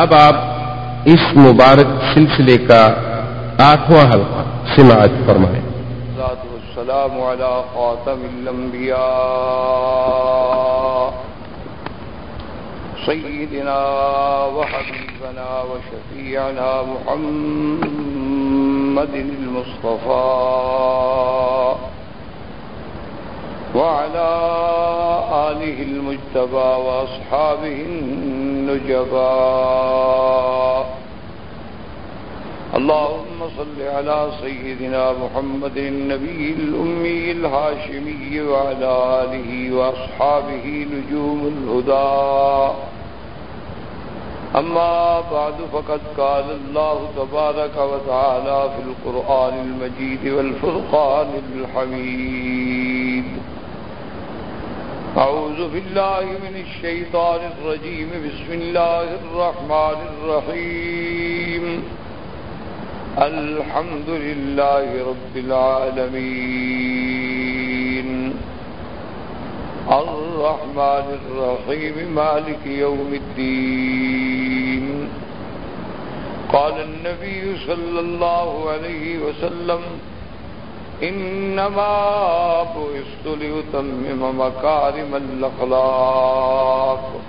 اب آپ اس مبارک سلسلے کا آٹھواں حلقہ سماعت فرمائیں۔ الصلاة والسلام على خاتم الأنبياء، سيدنا وحبيبنا وشفيعنا محمد المصطفى، وعلى آله المجتبى وأصحابه النجبى اللهم صل على سيدنا محمد النبي الأمي الهاشمي وعلى آله وأصحابه نجوم الهدى. أما بعد، فقد قال الله تبارك وتعالى في القرآن المجيد والفرقان الحميد. أعوذ بالله من الشيطان الرجيم. بسم الله الرحمن الرحيم. الحمد لله رب العالمين. الرحمن الرحيم. مالك يوم الدين. قال النبي صلى الله عليه وسلم إنما بعثت لأتمم مكارم الأخلاق.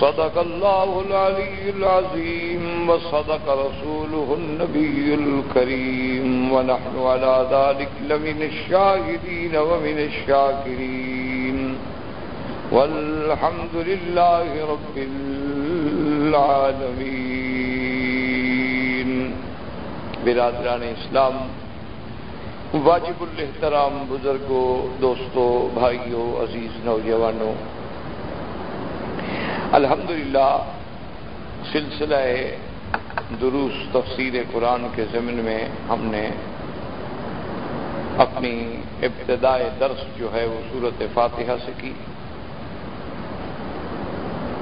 صدق الله العلي العظيم وصدق رسوله النبي الكريم. ونحن على ذلك لمن الشاهدين ومن الشاكرين. والحمد لله رب العالمين. برادران اسلام واجب الاحترام بزرگوں، دوستوں، بھائیوں، عزیز نوجوانوں، الحمدللہ سلسلہ دروس تفسیر قرآن کے ضمن میں ہم نے اپنی ابتدائے درس جو ہے وہ صورت فاتحہ سے کی۔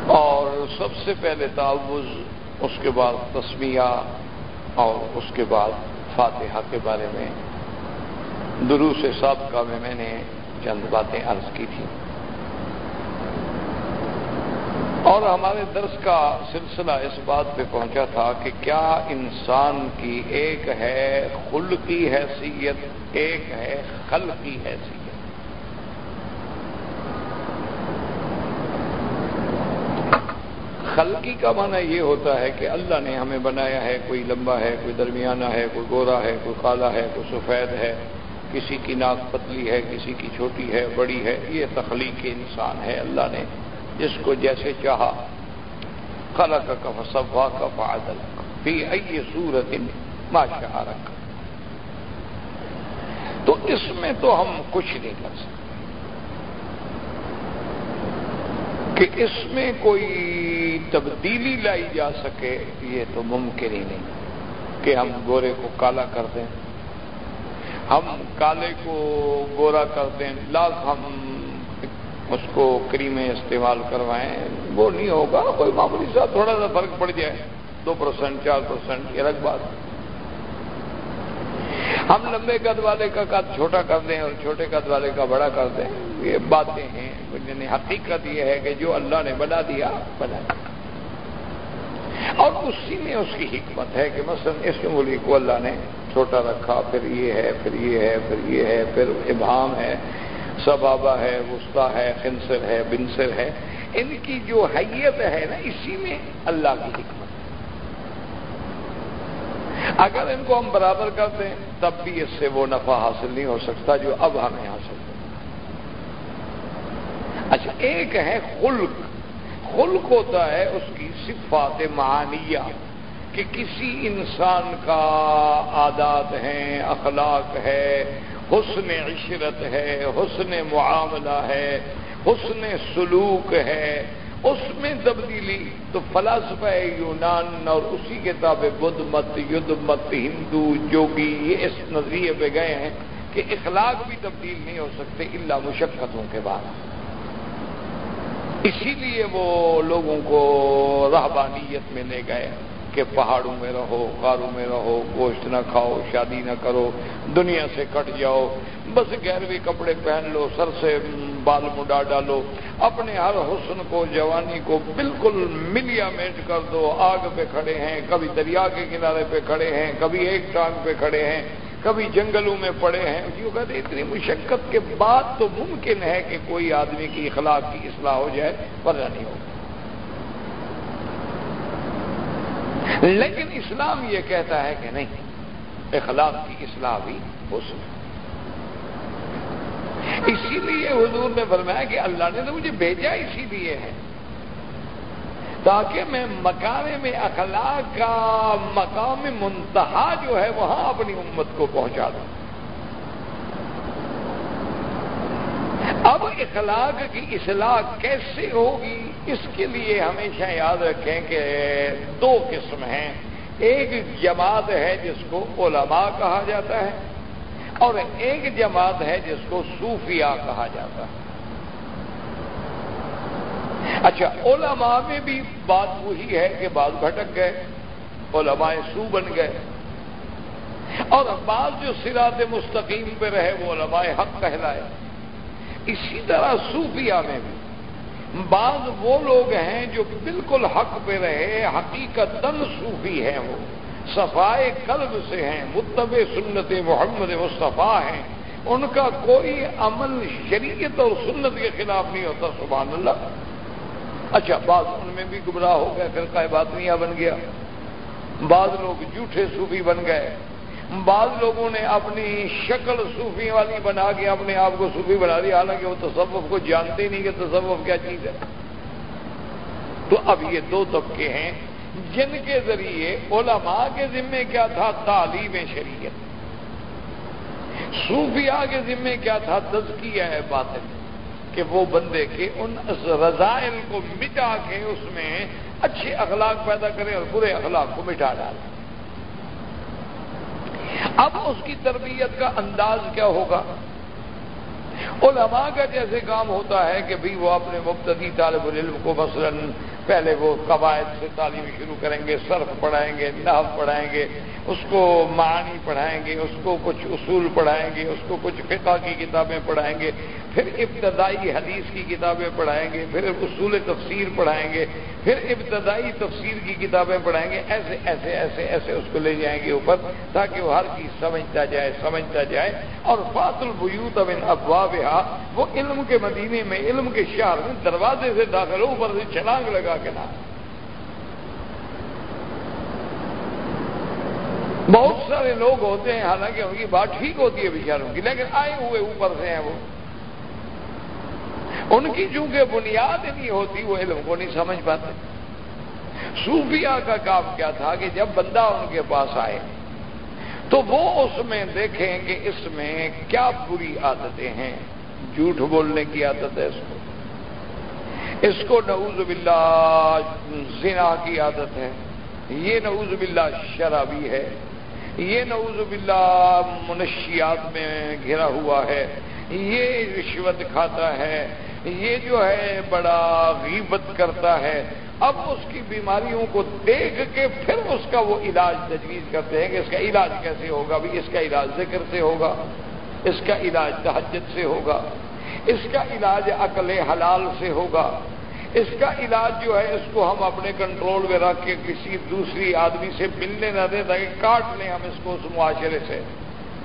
اور سب سے پہلے تعوض اس کے بعد تسمیہ اور اس کے بعد فاتحہ کے بارے میں دروس سابقہ میں میں نے چند باتیں عرض کی تھیں۔ اور ہمارے درس کا سلسلہ اس بات پہ پہنچا تھا کہ کیا انسان کی ایک ہے خل کی حیثیت، ایک ہے خل کی حیثیت۔ خلقی کا معنی یہ ہوتا ہے کہ اللہ نے ہمیں بنایا ہے، کوئی لمبا ہے، کوئی درمیانہ ہے، کوئی گورا ہے، کوئی کالا ہے، کوئی سفید ہے۔ کسی کی ناک پتلی ہے، کسی کی چھوٹی ہے، بڑی ہے، یہ تخلیق انسان ہے۔ اللہ نے جس کو جیسے چاہا خلق کا فصفا کا فعدل فی ای صورت ماشاء رکھ تو اس میں تو ہم کچھ نہیں کر سکتے۔ کہ اس میں کوئی تبدیلی لائی جا سکے، یہ تو ممکن ہی نہیں کہ ہم گورے کو کالا کر دیں۔ ہم کالے کو گورا کر دیں لاکھ ہم اس کو کریمیں استعمال کروائیں۔ وہ نہیں ہوگا، کوئی معمولی سا تھوڑا سا فرق پڑ جائے۔ دو پرسینٹ چار پرسینٹ یہ الگ بات۔ ہم لمبے قد والے کا قد چھوٹا کر دیں اور چھوٹے قد والے کا بڑا کر دیں۔ یہ باتیں ہیں۔ یعنی حقیقت یہ ہے کہ جو اللہ نے بنا دیا بنا دیا۔ اور اسی میں اس کی حکمت ہے کہ مثلا اس ملک کو اللہ نے چھوٹا رکھا، پھر یہ ہے، پھر یہ ہے، پھر یہ ہے، پھر ابہام ہے سبابا ہے، وسطی ہے، خنصر ہے، بنصر ہے۔ ان کی جو حیت ہے نا، اسی میں اللہ کی حکمت اگر ان کو ہم برابر کر دیں تب بھی اس سے وہ نفع حاصل نہیں ہو سکتا جو اب ہمیں حاصل ہو۔ اچھا ایک ہے خلق۔ خلق ہوتا ہے اس کی صفات معانیہ کہ کسی انسان کا عادات ہیں، اخلاق ہے، حسن عشرت ہے، حسن معاملہ ہے، حسن سلوک ہے، اس میں تبدیلی تو فلاسفہ یونان اور اسی کتاب بدھ مت ید مت ہندو، جوگی، یہ اس نظریے پہ گئے ہیں کہ اخلاق بھی تبدیل نہیں ہو سکتے اللہ مشقتوں کے بعد۔ اسی لیے وہ لوگوں کو رہبانیت میں لے گئے کہ پہاڑوں میں رہو، غاروں میں رہو، گوشت نہ کھاؤ، شادی نہ کرو، دنیا سے کٹ جاؤ، بس گہروی کپڑے پہن لو، سر سے بال مڈا ڈالو، اپنے ہر حسن کو، جوانی کو بالکل ملیا میٹ کر دو، آگ پہ کھڑے ہیں، کبھی دریا کے کنارے پہ کھڑے ہیں، کبھی ایک ٹانگ پہ کھڑے ہیں۔ کبھی جنگلوں میں پڑے ہیں جو کہتے اتنی مشقت کے بعد تو ممکن ہے کہ کوئی آدمی کی اخلاق کی اصلاح ہو جائے، ورنہ نہیں ہو لیکن اسلام یہ کہتا ہے کہ نہیں، اخلاق کی اصلاح بھی ہو سکتی اسی لیے حضور نے فرمایا کہ اللہ نے تو مجھے بھیجا، اسی لیے ہے۔ تاکہ میں مکان میں اخلاق کا مقام منتہا جو ہے وہاں اپنی امت کو پہنچا دوں۔ اب اخلاق کی اصلاح کیسے ہوگی؟ اس کے لیے ہمیشہ یاد رکھیں کہ دو قسم ہیں۔ ایک جماعت ہے جس کو علماء کہا جاتا ہے اور ایک جماعت ہے جس کو صوفیہ کہا جاتا ہے۔ اچھا علماء میں بھی بات وہی ہے کہ بعض بھٹک گئے، علماء سو بن گئے۔ اور بعض جو سرات مستقیم پہ رہے، وہ علماء حق کہلائے۔ اسی طرح صوفیہ میں بھی۔ بعض وہ لوگ ہیں جو بالکل حق پہ رہے حقیقت صوفی ہیں وہ۔ صفائے قلب سے ہیں متب سنت محمد مصطفیٰ ہیں۔ ان کا کوئی عمل شریعت اور سنت کے خلاف نہیں ہوتا، سبحان اللہ۔ اچھا بعض ان میں بھی گمراہ ہو گئے پھر کا باطنیہ بن گیا۔ بعض لوگ جھوٹے صوفی بن گئے۔ بعض لوگوں نے اپنی شکل صوفی والی بنا کے اپنے آپ کو صوفی بنا دیا حالانکہ وہ تصوف کو جانتے ہی نہیں کہ تصوف کیا چیز ہے۔ تو اب یہ دو طبقے ہیں جن کے ذریعے علماء کے ذمے کیا تھا تعلیم شریعت۔ صوفیاء کے ذمے کیا تھا تزکیہ ہے باطن کہ وہ بندے کے ان رضائل کو مٹا کے اس میں اچھے اخلاق پیدا کرے اور برے اخلاق کو مٹا ڈالے اب اس کی تربیت کا انداز کیا ہوگا؟ علماء کا جیسے کام ہوتا ہے کہ بھی وہ اپنے مبتدی طالب العلم کو مثلا پہلے وہ قواعد سے تعلیم شروع کریں گے، صرف پڑھائیں گے، نحو پڑھائیں گے، اس کو معانی پڑھائیں گے، اس کو کچھ اصول پڑھائیں گے، اس کو کچھ فقہ کی کتابیں پڑھائیں گے، پھر ابتدائی حدیث کی کتابیں پڑھائیں گے، پھر اصول تفسیر پڑھائیں گے، پھر ابتدائی تفسیر کی کتابیں پڑھائیں گے، ایسے ایسے ایسے ایسے اس کو لے جائیں گے اوپر تاکہ وہ ہر چیز سمجھتا جائے سمجھتا جائے۔ اور فاط البیوت اب افواہ وہ علم کے مدینے میں، علم کے شہر میں دروازے سے داخل ہو، اوپر سے چھلانگ لگا کے نہ۔ بہت سارے لوگ ہوتے ہیں، حالانکہ ان کی بات ٹھیک ہوتی ہے بیچاروں کی، لیکن آئے ہوئے اوپر سے ہیں وہ۔ ان کی چونکہ بنیاد نہیں ہوتی، وہ علم کو نہیں سمجھ پاتے۔ صوفیہ کا کام کیا تھا کہ جب بندہ ان کے پاس آئے، تو وہ اس میں دیکھیں کہ اس میں کیا بری عادتیں ہیں۔ جھوٹ بولنے کی عادت ہے اس کو۔ اس کو نعوذ باللہ زنا کی عادت ہے یہ نعوذ باللہ شرابی ہے یہ نعوذ باللہ منشیات میں گھرا ہوا ہے یہ رشوت کھاتا ہے یہ جو ہے بڑا غیبت کرتا ہے اب اس کی بیماریوں کو دیکھ کے پھر اس کا وہ علاج تجویز کرتے ہیں کہ اس کا علاج کیسے ہوگا بھی اس کا علاج ذکر سے ہوگا اس کا علاج تحجت سے ہوگا اس کا علاج عقل حلال سے ہوگا اس کا علاج جو ہے، اس کو ہم اپنے کنٹرول میں رکھ کے کسی دوسری آدمی سے ملنے نہ دیں، تاکہ کاٹ لیں ہم اس کو اس معاشرے سے۔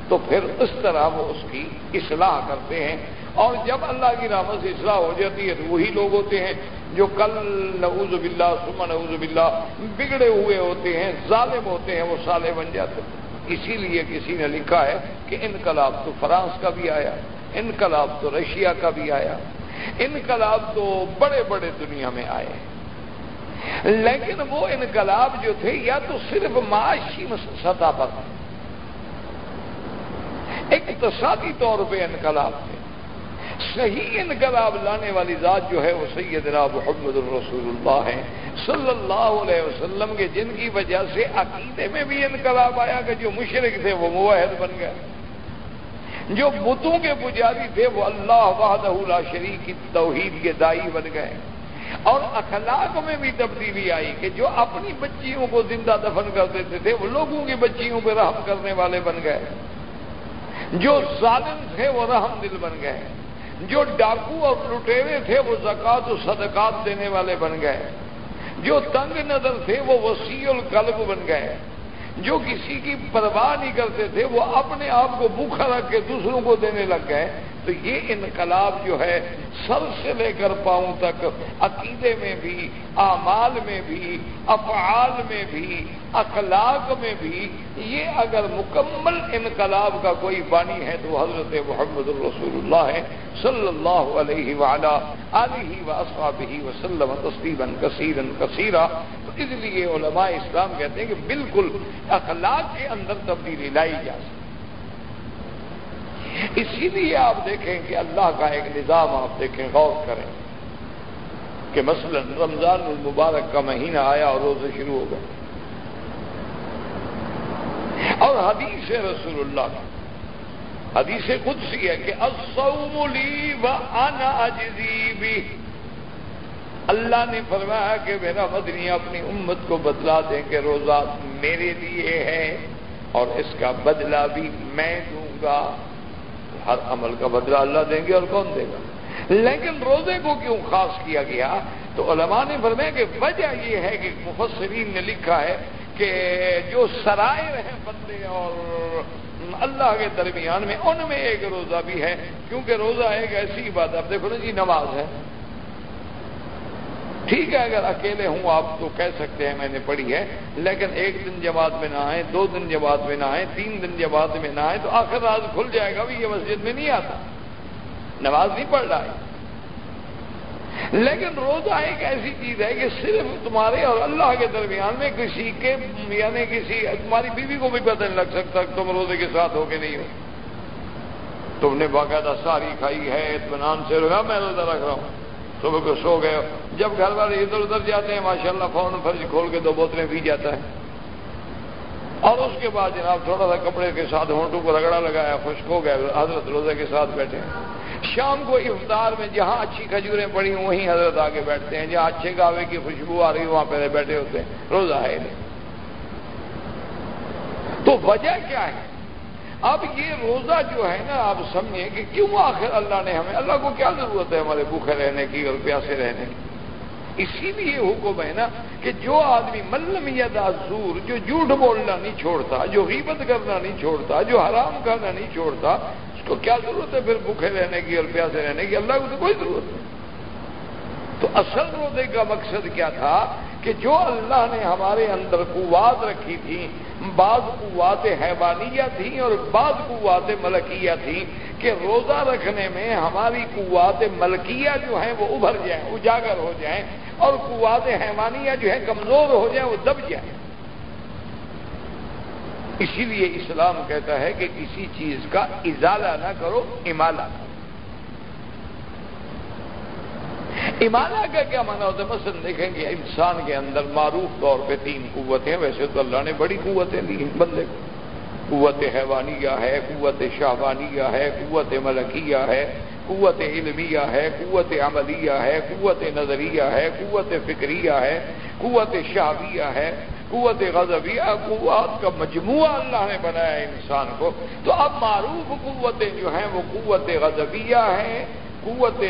تو پھر اس طرح وہ اس کی اصلاح کرتے ہیں۔ اور جب اللہ کی رحمت سے اصلاح ہو جاتی ہے، تو وہی لوگ ہوتے ہیں جو کل نعوذ باللہ سما نعوذ باللہ بگڑے ہوئے ہوتے ہیں، ظالم ہوتے ہیں، وہ سالے بن جاتے ہیں۔ اسی لیے کسی نے لکھا ہے کہ انقلاب تو فرانس کا بھی آیا، انقلاب تو رشیا کا بھی آیا۔ انقلاب تو بڑے بڑے دنیا میں آئے لیکن وہ انقلاب جو تھے، یا تو صرف معاشی سطح پر اقتصادی طور پہ انقلاب تھے۔ صحیح انقلاب لانے والی ذات جو ہے، وہ سیدنا محمد الرسول اللہ ہے۔ صلی اللہ علیہ وسلم کے جن کی وجہ سے عقیدے میں بھی انقلاب آیا کہ جو مشرق تھے، وہ موحد بن گئے۔ جو بتوں کے پجاری تھے وہ اللہ وحدہ لا شریک کی توحید کے دائی بن گئے۔ اور اخلاق میں بھی تبدیلی آئی کہ جو اپنی بچیوں کو زندہ دفن کر دیتے تھے، وہ لوگوں کی بچیوں پہ رحم کرنے والے بن گئے۔ جو ظالم تھے، وہ رحم دل بن گئے۔ جو ڈاکو اور لٹیرے تھے، وہ زکات و صدقات دینے والے بن گئے۔ جو تنگ نظر تھے، وہ وسیع القلب بن گئے۔ جو کسی کی پرواہ نہیں کرتے تھے، وہ اپنے آپ کو بھوکھا رکھ کے دوسروں کو دینے لگ گئے۔ تو یہ انقلاب جو ہے سر سے لے کر پاؤں تک، عقیدے میں بھی، اعمال میں بھی، افعال میں بھی، اخلاق میں بھی، یہ اگر مکمل انقلاب کا کوئی بانی ہے تو حضرت محمد الرسول اللہ ہے صلی اللہ علیہ وعلا علیہ وصحابہ وسلم تسلیما کثیرا کثیرا۔ تو اس لیے علماء اسلام کہتے ہیں کہ بالکل اخلاق کے اندر تبدیلی لائی جا سکتی اسی لیے آپ دیکھیں کہ اللہ کا ایک نظام آپ دیکھیں، غور کریں کہ مثلا رمضان المبارک کا مہینہ آیا اور روزے شروع ہو گئے۔ اور حدیث رسول اللہ کا حدیث خود سی ہے کہ لی و انا اجزی بھی اللہ نے فرمایا کہ میرا مدنی اپنی امت کو بدلا دیں کہ روزہ میرے لیے ہے اور اس کا بدلہ بھی میں دوں گا۔ ہر عمل کا بدلہ اللہ دیں گے اور کون دے گا؟ لیکن روزے کو کیوں خاص کیا گیا؟ تو علماء نے فرمایا کہ وجہ یہ ہے کہ مفسرین نے لکھا ہے کہ جو سرائر ہیں بندے اور اللہ کے درمیان میں، ان میں ایک روزہ بھی ہے، کیونکہ روزہ ایک ایسی بات اب دیکھو نا جی نماز ہے۔ ٹھیک ہے، اگر اکیلے ہوں آپ تو کہہ سکتے ہیں میں نے پڑھی ہے، لیکن ایک دن جماعت میں نہ آئے دو دن جماعت میں نہ آئے تین دن جماعت میں نہ آئے تو آخر راز کھل جائے گا بھی یہ مسجد میں نہیں آتا۔ نماز نہیں پڑھ رہا ہے۔ لیکن روزہ ایک ایسی چیز ہے کہ صرف تمہارے اور اللہ کے درمیان میں کسی کے یعنی کسی، تمہاری بیوی کو بھی پتہ نہیں لگ سکتا کہ تم روزے کے ساتھ ہو کے نہیں ہو۔ تم نے باقاعدہ ساری کھائی ہے، اطمینان سے رکھا میں روزہ رکھ رہا ہوں۔ صبح کو سو گئے جب گھر والے ادھر ادھر جاتے ہیں ماشاء اللہ فون فرض کھول کے دو بوتلیں پی جاتا ہے۔ اور اس کے بعد جناب تھوڑا سا کپڑے کے ساتھ ہونٹوں کو رگڑا لگایا، خشک ہو گئے حضرت روزے کے ساتھ بیٹھے شام کو افطار میں جہاں اچھی کھجوریں پڑی وہیں حضرت آگے بیٹھتے ہیں۔ جہاں اچھے گاوے کی خوشبو آ رہی، وہاں پہلے بیٹھے ہوتے ہیں۔ روزہ ہے نہیں۔ تو وجہ کیا ہے؟ اب یہ روزہ جو ہے نا، آپ سمجھیں کہ کیوں آخر اللہ نے ہمیں، اللہ کو کیا ضرورت ہے ہمارے بھوکے رہنے کی اور پیاسے رہنے کی؟ اسی لیے حکم ہے نا کہ جو آدمی ملم یا دازور جو جھوٹ بولنا نہیں چھوڑتا، جو غیبت کرنا نہیں چھوڑتا، جو حرام کرنا نہیں چھوڑتا، اس کو کیا ضرورت ہے پھر بھوکے رہنے کی اور پیاسے رہنے کی؟ اللہ کو تو کوئی ضرورت نہیں۔ تو اصل روزے کا مقصد کیا تھا؟ کہ جو اللہ نے ہمارے اندر قوات رکھی تھی، بعض قوات حیوانیہ تھیں اور بعض قوات ملکیہ تھیں کہ روزہ رکھنے میں ہماری قوات ملکیہ جو ہیں وہ ابھر جائیں، اجاگر ہو جائیں اور قوات حیوانیہ جو ہے کمزور ہو جائیں، وہ دب جائیں۔ اسی لیے اسلام کہتا ہے کہ کسی چیز کا ازالہ نہ کرو، امالہ۔ کرو ایمانہ کا کیا مانا ہوتا ہے مثلا دیکھیں گے انسان کے اندر معروف طور پہ تین قوتیں ویسے تو اللہ نے بڑی قوتیں دی ہیں بندے کو۔ قوت حیوانیہ ہے، قوت شاہبانیہ ہے، قوت ملکیہ ہے، قوت علمیہ ہے، قوت عملیہ ہے، قوت نظریہ ہے، قوت فکریہ ہے، قوت شعبیہ ہے، قوت غضبیہ قوت کا مجموعہ اللہ نے بنایا ہے انسان کو۔ تو اب معروف قوتیں جو ہیں وہ قوت غضبیہ ہیں۔ قوت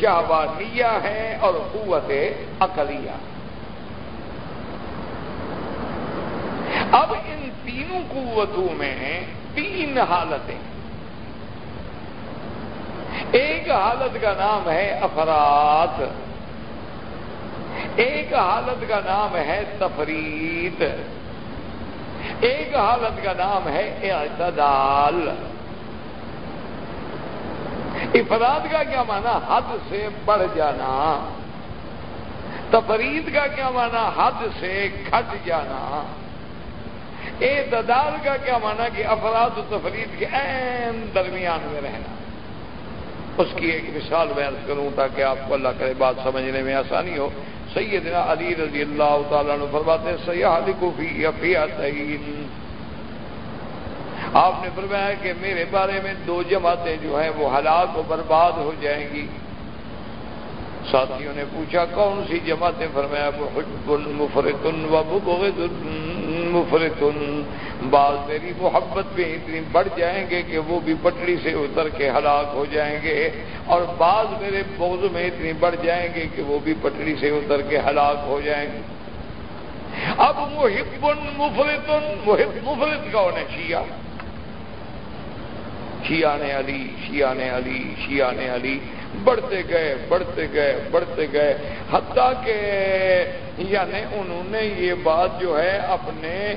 شہبانیہ ہے اور قوت عقلیہ۔ اب ان تینوں قوتوں میں تین حالتیں۔ ایک حالت کا نام ہے افراد۔ ایک حالت کا نام ہے تفرید۔ ایک حالت کا نام ہے اعتدال۔ افراد کا کیا مانا حد سے بڑھ جانا۔ تفرید کا کیا مانا حد سے کھٹ جانا۔ اعتدال کا کیا مانا کہ افراد و تفرید کے اہم درمیان میں رہنا۔ اس کی ایک مثال بیان کروں تاکہ آپ کو اللہ کرے بات سمجھنے میں آسانی ہو۔ سیدنا علی رضی اللہ تعالیٰ نے فرماتے سیاح کو بھی آپ نے فرمایا کہ میرے بارے میں دو جماعتیں جو ہیں وہ ہلاک و برباد ہو جائیں گی۔ ساتھیوں نے پوچھا، کون سی جماعتیں؟ فرمایا مفرتن و مفرتن بعض میری محبت میں اتنی بڑھ جائیں گے کہ وہ بھی پٹڑی سے اتر کے ہلاک ہو جائیں گے، اور بعض میرے بوز میں اتنی بڑھ جائیں گے کہ وہ بھی پٹڑی سے اتر کے ہلاک ہو جائیں گے۔ اب محب مفرتن محب مفرت کون ہے؟ شیعہ۔ شیعہ نے علی، شیعہ نے علی، شیعہ نے علی۔ بڑھتے گئے بڑھتے گئے بڑھتے گئے۔ حتیٰ کہ یعنی انہوں نے یہ بات جو ہے اپنے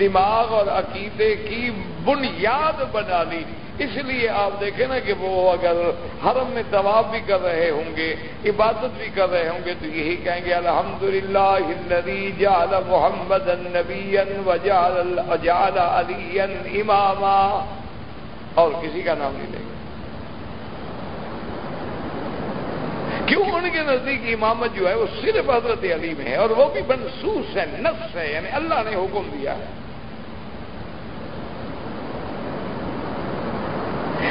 دماغ اور عقیدے کی بنیاد بنا لی۔ اس لیے آپ دیکھیں نا کہ وہ اگر حرم میں طواف بھی کر رہے ہوں گے، عبادت بھی کر رہے ہوں گے، تو یہی کہیں گے الحمد للہ محمد النبی وجال علی اماما۔ اور کسی کا نام نہیں لیں گے کیوں ان کے نزدیک امامت جو ہے وہ صرف حضرت علی میں ہے اور وہ بھی منسوس ہے، نفس ہے یعنی اللہ نے حکم دیا ہے۔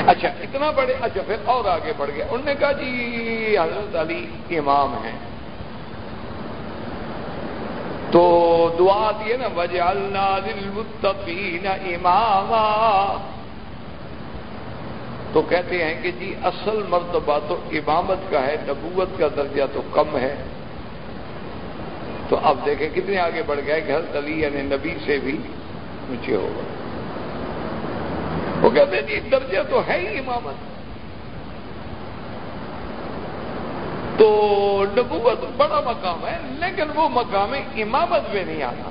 اچھا اتنا بڑے اچھا پھر اور آگے بڑھ گیا انہوں نے کہا جی حضرت علی امام ہیں۔ تو دعا دیے نا، وجعلنا للمتقین اماما تو کہتے ہیں کہ جی اصل مرتبہ تو امامت کا ہے، نبوت کا درجہ تو کم ہے۔ تو اب دیکھیں کتنے آگے بڑھ گئے کہ حضرت علی یعنی نبی سے بھی اونچے ہوگا وہ کہتے ہیں جی درجہ تو ہے ہی امامت۔ تو نبوت بڑا مقام ہے، لیکن وہ مقام امامت میں نہیں آتا۔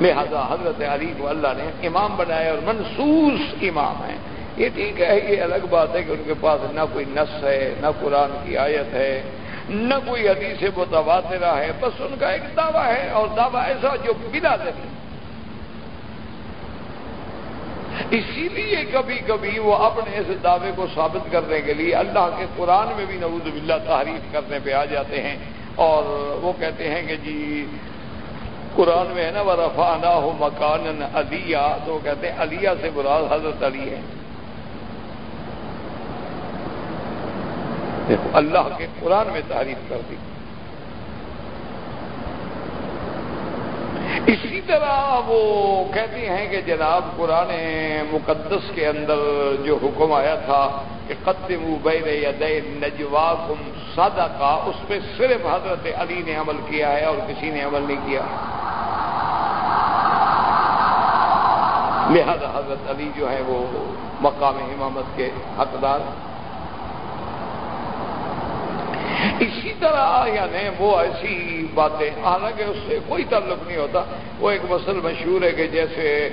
لہذا حضرت علی کو اللہ نے امام بنایا اور منسوس امام ہے یہ ٹھیک ہے، یہ الگ بات ہے کہ ان کے پاس نہ کوئی نس ہے، نہ قرآن کی آیت ہے، نہ کوئی حدیث متواترہ ہے۔ بس ان کا ایک دعویٰ ہے اور دعویٰ ایسا جو بلا دیں اسی لیے کبھی کبھی وہ اپنے اس دعوے کو ثابت کرنے کے لیے اللہ کے قرآن میں بھی نعوذ باللہ تعریف کرنے پہ آ جاتے ہیں اور وہ کہتے ہیں کہ جی قرآن میں ہے نا وہ رفانہ ہو مکان علیہ تو کہتے ہیں علیہ سے براد حضرت علی ہے۔ دیکھو، اللہ کے قرآن میں تعریف کر دی۔ اسی طرح وہ کہتے ہیں کہ جناب قرآن مقدس کے اندر جو حکم آیا تھا کہ قدم بین ید نجوا کم سادہ کا اس پہ صرف حضرت علی نے عمل کیا ہے اور کسی نے عمل نہیں کیا۔ لہذا حضرت علی جو ہے وہ مقام امامت کے حقدار۔ اسی طرح یعنی وہ ایسی باتیں، حالانکہ اس سے کوئی تعلق نہیں ہوتا۔ وہ ایک مسل مشہور ہے کہ جیسے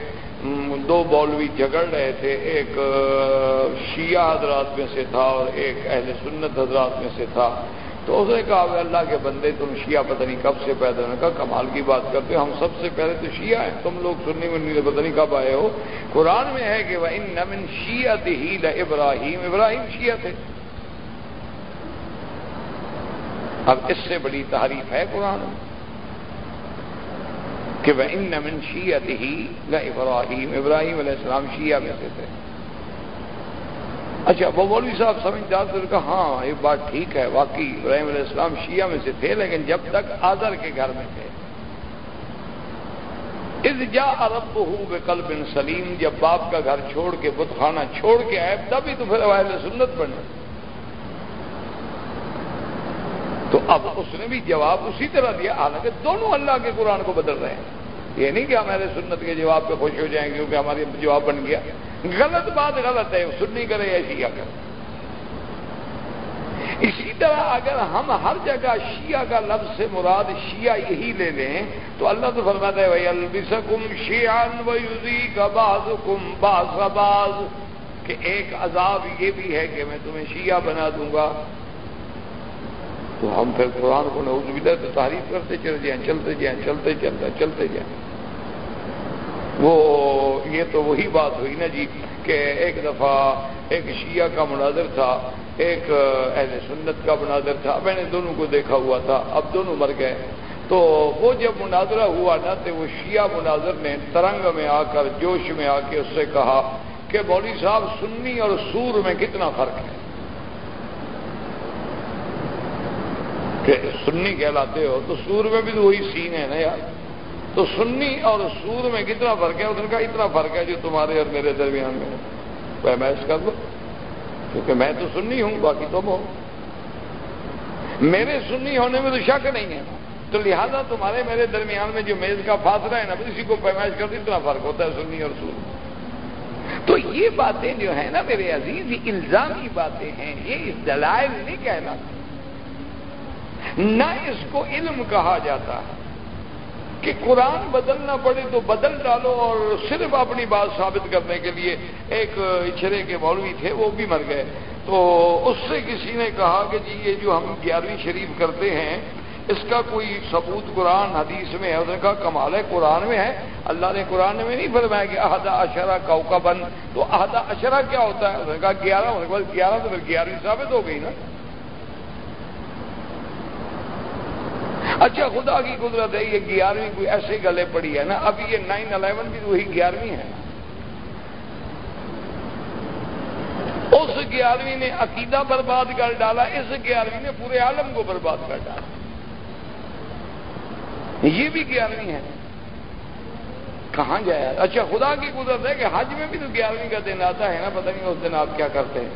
دو بولوی جھگڑ رہے تھے، ایک شیعہ حضرات میں سے تھا اور ایک اہل سنت حضرات میں سے تھا۔ تو اس نے کہا اللہ کے بندے، تم شیعہ پتہ نہیں کب سے پیدا ہونے کا کمال کی بات کرتے ہو ہم سب سے پہلے تو شیعہ ہیں۔ تم لوگ سننی منی پتہ نہیں کب آئے ہو۔ قرآن میں ہے کہ وہ ان نمن شیعت ہی ابراہیم ابراہیم شیعہ تھے۔ اب اس سے بڑی تعریف ہے قرآن میں۔ کہ وہ ان نمن شیعت ہی ابراہیم ابراہیم علیہ السلام شیعہ میں سے تھے۔ اچھا وہ مولوی صاحب سمجھدار تو کہا ہاں یہ بات ٹھیک ہے، واقعی ابراہیم علیہ السلام شیعہ میں سے تھے، لیکن جب تک آزر کے گھر میں تھے۔ اس جا ارب ہوں بے کل بن سلیم جب باپ کا گھر چھوڑ کے بت خانہ چھوڑ کے آئے، تبھی تو پھر اہل سنت بنے تو اب اس نے بھی جواب اسی طرح دیا، حالانکہ دونوں اللہ کے قرآن کو بدل رہے ہیں۔ یہ نہیں کہ ہمارے سنت کے جواب پہ خوش ہو جائیں گے، کیونکہ ہمارے جواب بن گیا۔ غلط بات غلط ہے سننی کرے یا شیعہ کرے۔ اسی طرح اگر ہم ہر جگہ شیعہ کا لفظ سے مراد شیعہ یہی لے لیں، تو اللہ تو فرماتا ہے بھائی البسکم شیعن ویزی کا باز کم باز کہ ایک عذاب یہ بھی ہے کہ میں تمہیں شیعہ بنا دوں گا۔ تو ہم پھر قرآن کو نعوذ باللہ تو تعریف کرتے چلے جائیں، چلتے جائیں، چلتے چلتے چلتے جائیں۔ وہ یہ تو وہی بات ہوئی نا جی کہ ایک دفعہ ایک شیعہ کا مناظر تھا، ایک اہل سنت کا مناظر تھا۔ میں نے دونوں کو دیکھا ہوا تھا، اب دونوں مر گئے۔ تو وہ جب مناظرہ ہوا نا تو وہ شیعہ مناظر نے ترنگ میں آ کر، جوش میں آ کے اس سے کہا کہ مولوی صاحب، سنی اور سور میں کتنا فرق ہے؟ کہ سنی کہلاتے ہو، تو سور میں بھی تو وہی سین ہے نا یار۔ تو سنی اور سور میں کتنا فرق ہے؟ اس نے کہا اتنا فرق ہے جو تمہارے اور میرے درمیان میں پیمائش کر دو کیونکہ میں تو سنی ہوں، باقی تم ہو۔ میرے سنی ہونے میں تو شک نہیں ہے۔ تو لہذا تمہارے میرے درمیان میں جو میز کا فاصلہ ہے نا، اسی کو پیمائش کر دو اتنا فرق ہوتا ہے سنی اور سور۔ تو یہ باتیں جو ہیں نا میرے عزیز، یہ الزامی باتیں ہیں، یہ دلائل نہیں کہنا نہ اس کو علم کہا جاتا ہے کہ قرآن بدلنا پڑے تو بدل ڈالو اور صرف اپنی بات ثابت کرنے کے لیے ایک اچھرے کے مولوی تھے وہ بھی مر گئے۔ تو اس سے کسی نے کہا کہ جی یہ جو ہم گیارہویں شریف کرتے ہیں، اس کا کوئی ثبوت قرآن حدیث میں ہے، اس نے کہا کمال ہے، قرآن میں ہے۔ اللہ نے قرآن میں نہیں فرمایا کہ احدہ اشرا کا بند تو احدہ اشرا کیا ہوتا ہے؟ اس نے کہا گیارہ ہونے کے بعد گیارہ تو پھر گیارہویں ثابت ہو گئی نا۔ اچھا خدا کی قدرت ہے، یہ گیارہویں کوئی ایسے گلے پڑی ہے نا؟ ابھی یہ نائن الیون بھی وہی گیارہویں ہے۔ اس گیارہویں نے عقیدہ برباد کر ڈالا، اس گیارہویں نے پورے عالم کو برباد کر ڈالا۔ یہ بھی گیارہویں ہے۔ کہاں جایا؟ اچھا خدا کی قدرت ہے کہ حج میں بھی تو گیارہویں کا دن آتا ہے نا، پتہ نہیں اس دن آپ کیا کرتے ہیں۔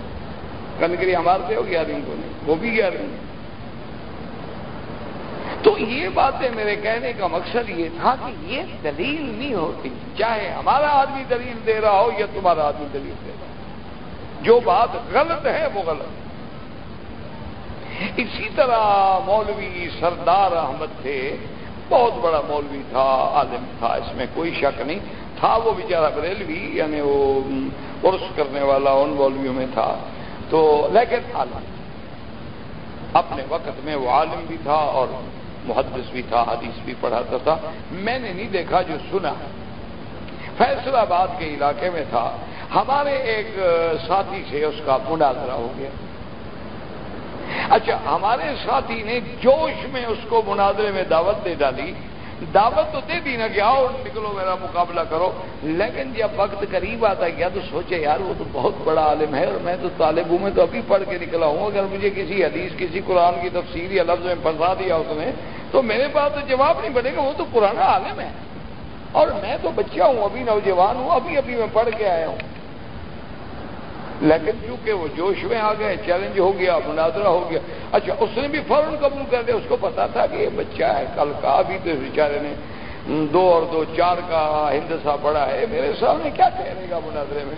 کنکری ہمارتے ہو گیارہویں کو نہیں، وہ بھی گیارہویں۔ تو یہ باتیں میرے کہنے کا مقصد یہ تھا کہ یہ دلیل نہیں ہوتی چاہے ہمارا آدمی دلیل دے رہا ہو یا تمہارا آدمی دلیل دے رہا ہو۔ جو بات غلط ہے وہ غلط اسی طرح مولوی سردار احمد تھے، بہت بڑا مولوی تھا، عالم تھا، اس میں کوئی شک نہیں۔ تھا وہ بیچارہ بریلوی یعنی وہ عرس کرنے والا ان مولویوں میں تھا۔ تو لیکن عالم، اپنے وقت میں وہ عالم بھی تھا اور محدث بھی تھا، حدیث بھی پڑھاتا تھا۔ میں نے نہیں دیکھا جو سنا۔ فیصل آباد کے علاقے میں تھا۔ ہمارے ایک ساتھی سے اس کا مناظرہ ہو گیا۔ اچھا ہمارے ساتھی نے جوش میں اس کو مناظرے میں دعوت دے ڈالی۔ دعوت تو دے دی نا کہ آؤ، نکلو میرا مقابلہ کرو۔ لیکن جب وقت قریب آتا گیا تو سوچے، یار، وہ تو بہت بڑا عالم ہے اور میں تو طالب ہوں، میں تو ابھی پڑھ کے نکلا ہوں۔ اگر مجھے کسی حدیث، کسی قرآن کی تفصیل یا لفظ میں پھنسا دیا اس نے، تو میرے پاس تو جواب نہیں بنے گا، وہ تو پرانا عالم ہے۔ اور میں تو بچہ ہوں، ابھی نوجوان ہوں، ابھی ابھی میں پڑھ کے آیا ہوں۔ لیکن چونکہ وہ جوش میں آ گئے چیلنج ہو گیا، مناظرہ ہو گیا۔ اچھا اس نے بھی فوراً قبول کر دیا اس کو پتا تھا کہ یہ بچہ ہے، کل کا ابھی تو بیچارے نے دو اور دو چار کا ہندسا پڑا ہے۔ میرے سامنے کیا کہنے گا مناظرے میں؟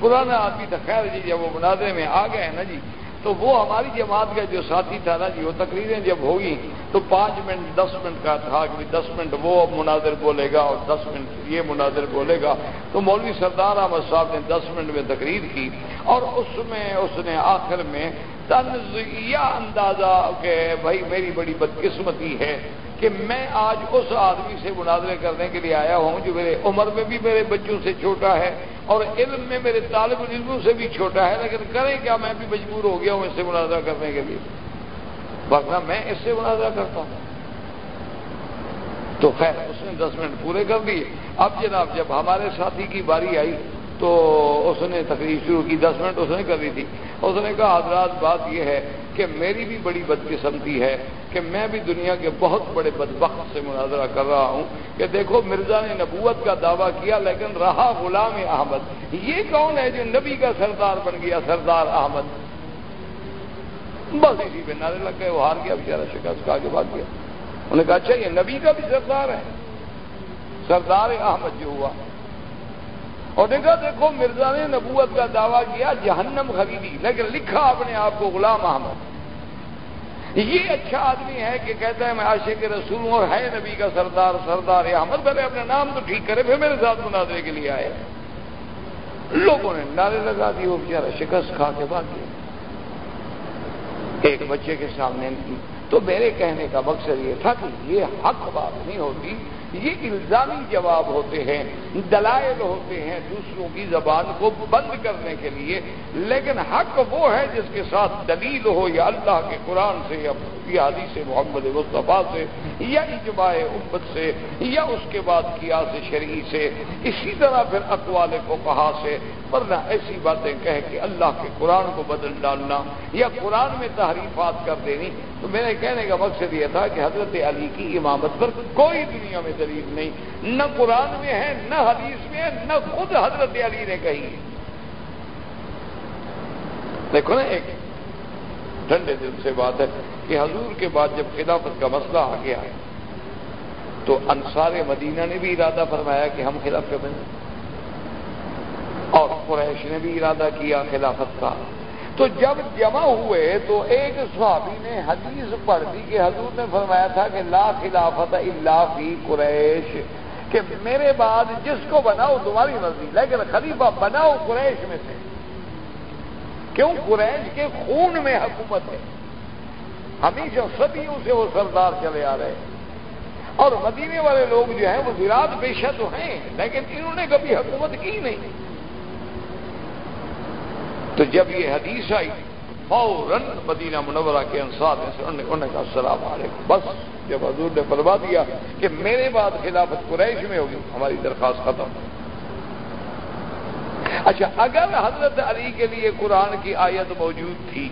پرانا آدمی تھا۔ خیر جی جب وہ مناظرے میں آ گئے نا جی تو وہ ہماری جماعت کا جو ساتھی تھا نا جی وہ تقریریں جب ہوگی تو پانچ منٹ، دس منٹ کا تھا کہ دس منٹ وہ مناظر بولے گا اور دس منٹ یہ مناظر بولے گا۔ تو مولوی سردار احمد صاحب نے دس منٹ میں تقریر کی اور اس میں، اس نے آخر میں تنز یا اندازہ کہ بھائی میری بڑی بدقسمتی ہے کہ میں آج اس آدمی سے مناظرے کرنے کے لیے آیا ہوں جو میرے عمر میں بھی میرے بچوں سے چھوٹا ہے اور علم میں میرے طالب علموں سے بھی چھوٹا ہے، لیکن کریں کیا میں بھی مجبور ہو گیا ہوں اس سے مناظرہ کرنے کے لیے؟ ورنہ میں اس سے مناظرہ کرتا ہوں۔ تو خیر، اس نے دس منٹ پورے کر دیے۔ اب جناب، جب ہمارے ساتھی کی باری آئی تو اس نے تقریر شروع کی، دس منٹ اس نے کر دی تھی۔ اس نے کہا، حضرات، بات یہ ہے کہ میری بھی بڑی بدقسمتی ہے کہ میں بھی دنیا کے بہت بڑے بدبخت سے مناظرہ کر رہا ہوں کہ دیکھو، مرزا نے نبوت کا دعویٰ کیا، لیکن رہا غلام احمد۔ یہ کون ہے جو نبی کا سردار بن گیا، سردار احمد؟ بس اسی پہ نعرے لگ گئے، وہ ہار گیا بیچارا شکست کا کے بعد گیا۔ انہوں نے کہا اچھا یہ نبی کا بھی سردار ہے۔ سردار احمد جو ہوا۔ اور دیکھا دیکھو مرزا نے نبوت کا دعویٰ کیا، جہنم خریدی، لیکن لکھا اپنے آپ کو غلام احمد۔ یہ اچھا آدمی ہے کہ کہتا ہے، میں آشے کے رسول ہوں اور ہے نبی کا سردار سردار احمد پہلے اپنے نام تو ٹھیک کرے، پھر میرے ساتھ مناظرے کے لیے آئے۔ لوگوں نے نعرے لگا دی وہ بیچارا شکست کھا کے بعد گیا ایک بچے کے سامنے، تو میرے کہنے کا مقصد یہ تھا کہ یہ حق بات نہیں ہوتی یہ الزامی جواب ہوتے ہیں، دلائل ہوتے ہیں دوسروں کی زبان کو بند کرنے کے لیے، لیکن حق وہ ہے جس کے ساتھ دلیل ہو یا اللہ کے قرآن سے یا حدیث محمد مصطفیٰ سے یا اجماع امت سے یا اس کے بعد کیا سے شرعی سے، اسی طرح پھر اقوال کو کہا سے ورنہ ایسی باتیں کہہ کہ اللہ کے قرآن کو بدل ڈالنا یا قرآن میں تحریفات کر دینی تو میرے کہنے کا مقصد یہ تھا کہ حضرت علی کی امامت پر کوئی دنیا میں دلیل نہیں، نہ قرآن میں ہے، نہ حدیث میں ہے، نہ خود حضرت علی نے کہی دیکھو نا، ایک ٹھنڈے دل سے بات ہے کہ حضور کے بعد جب خلافت کا مسئلہ آ گیا ہے تو انصار مدینہ نے بھی ارادہ فرمایا کہ ہم خلاف بنے اور قریش نے بھی ارادہ کیا خلافت کا۔ تو جب جمع ہوئے تو ایک صحابی نے حدیث پڑھ دی کہ حضور نے فرمایا تھا کہ لا خلافت اللہ فی قریش، کہ میرے بعد جس کو بناؤ تمہاری مرضی، لیکن خلیفہ بناؤ قریش میں سے۔ کیوں؟ قریش کے خون میں حکومت ہے۔ ہمیشہ صدیوں سے وہ سردار چلے آ رہے ہیں۔ اور مدینے والے لوگ جو ہیں وہ زراعت پیشہ تو ہیں، لیکن انہوں نے کبھی حکومت کی نہیں۔ تو جب یہ حدیث آئی، فوراً مدینہ منورہ کے انصار انہوں نے کہا، السلام علیکم. بس جب حضور نے فرما دیا کہ میرے بعد خلافت قریش میں ہوگی، ہماری درخواست ختم۔ اچھا اگر حضرت علی کے لیے قرآن کی آیت موجود تھی،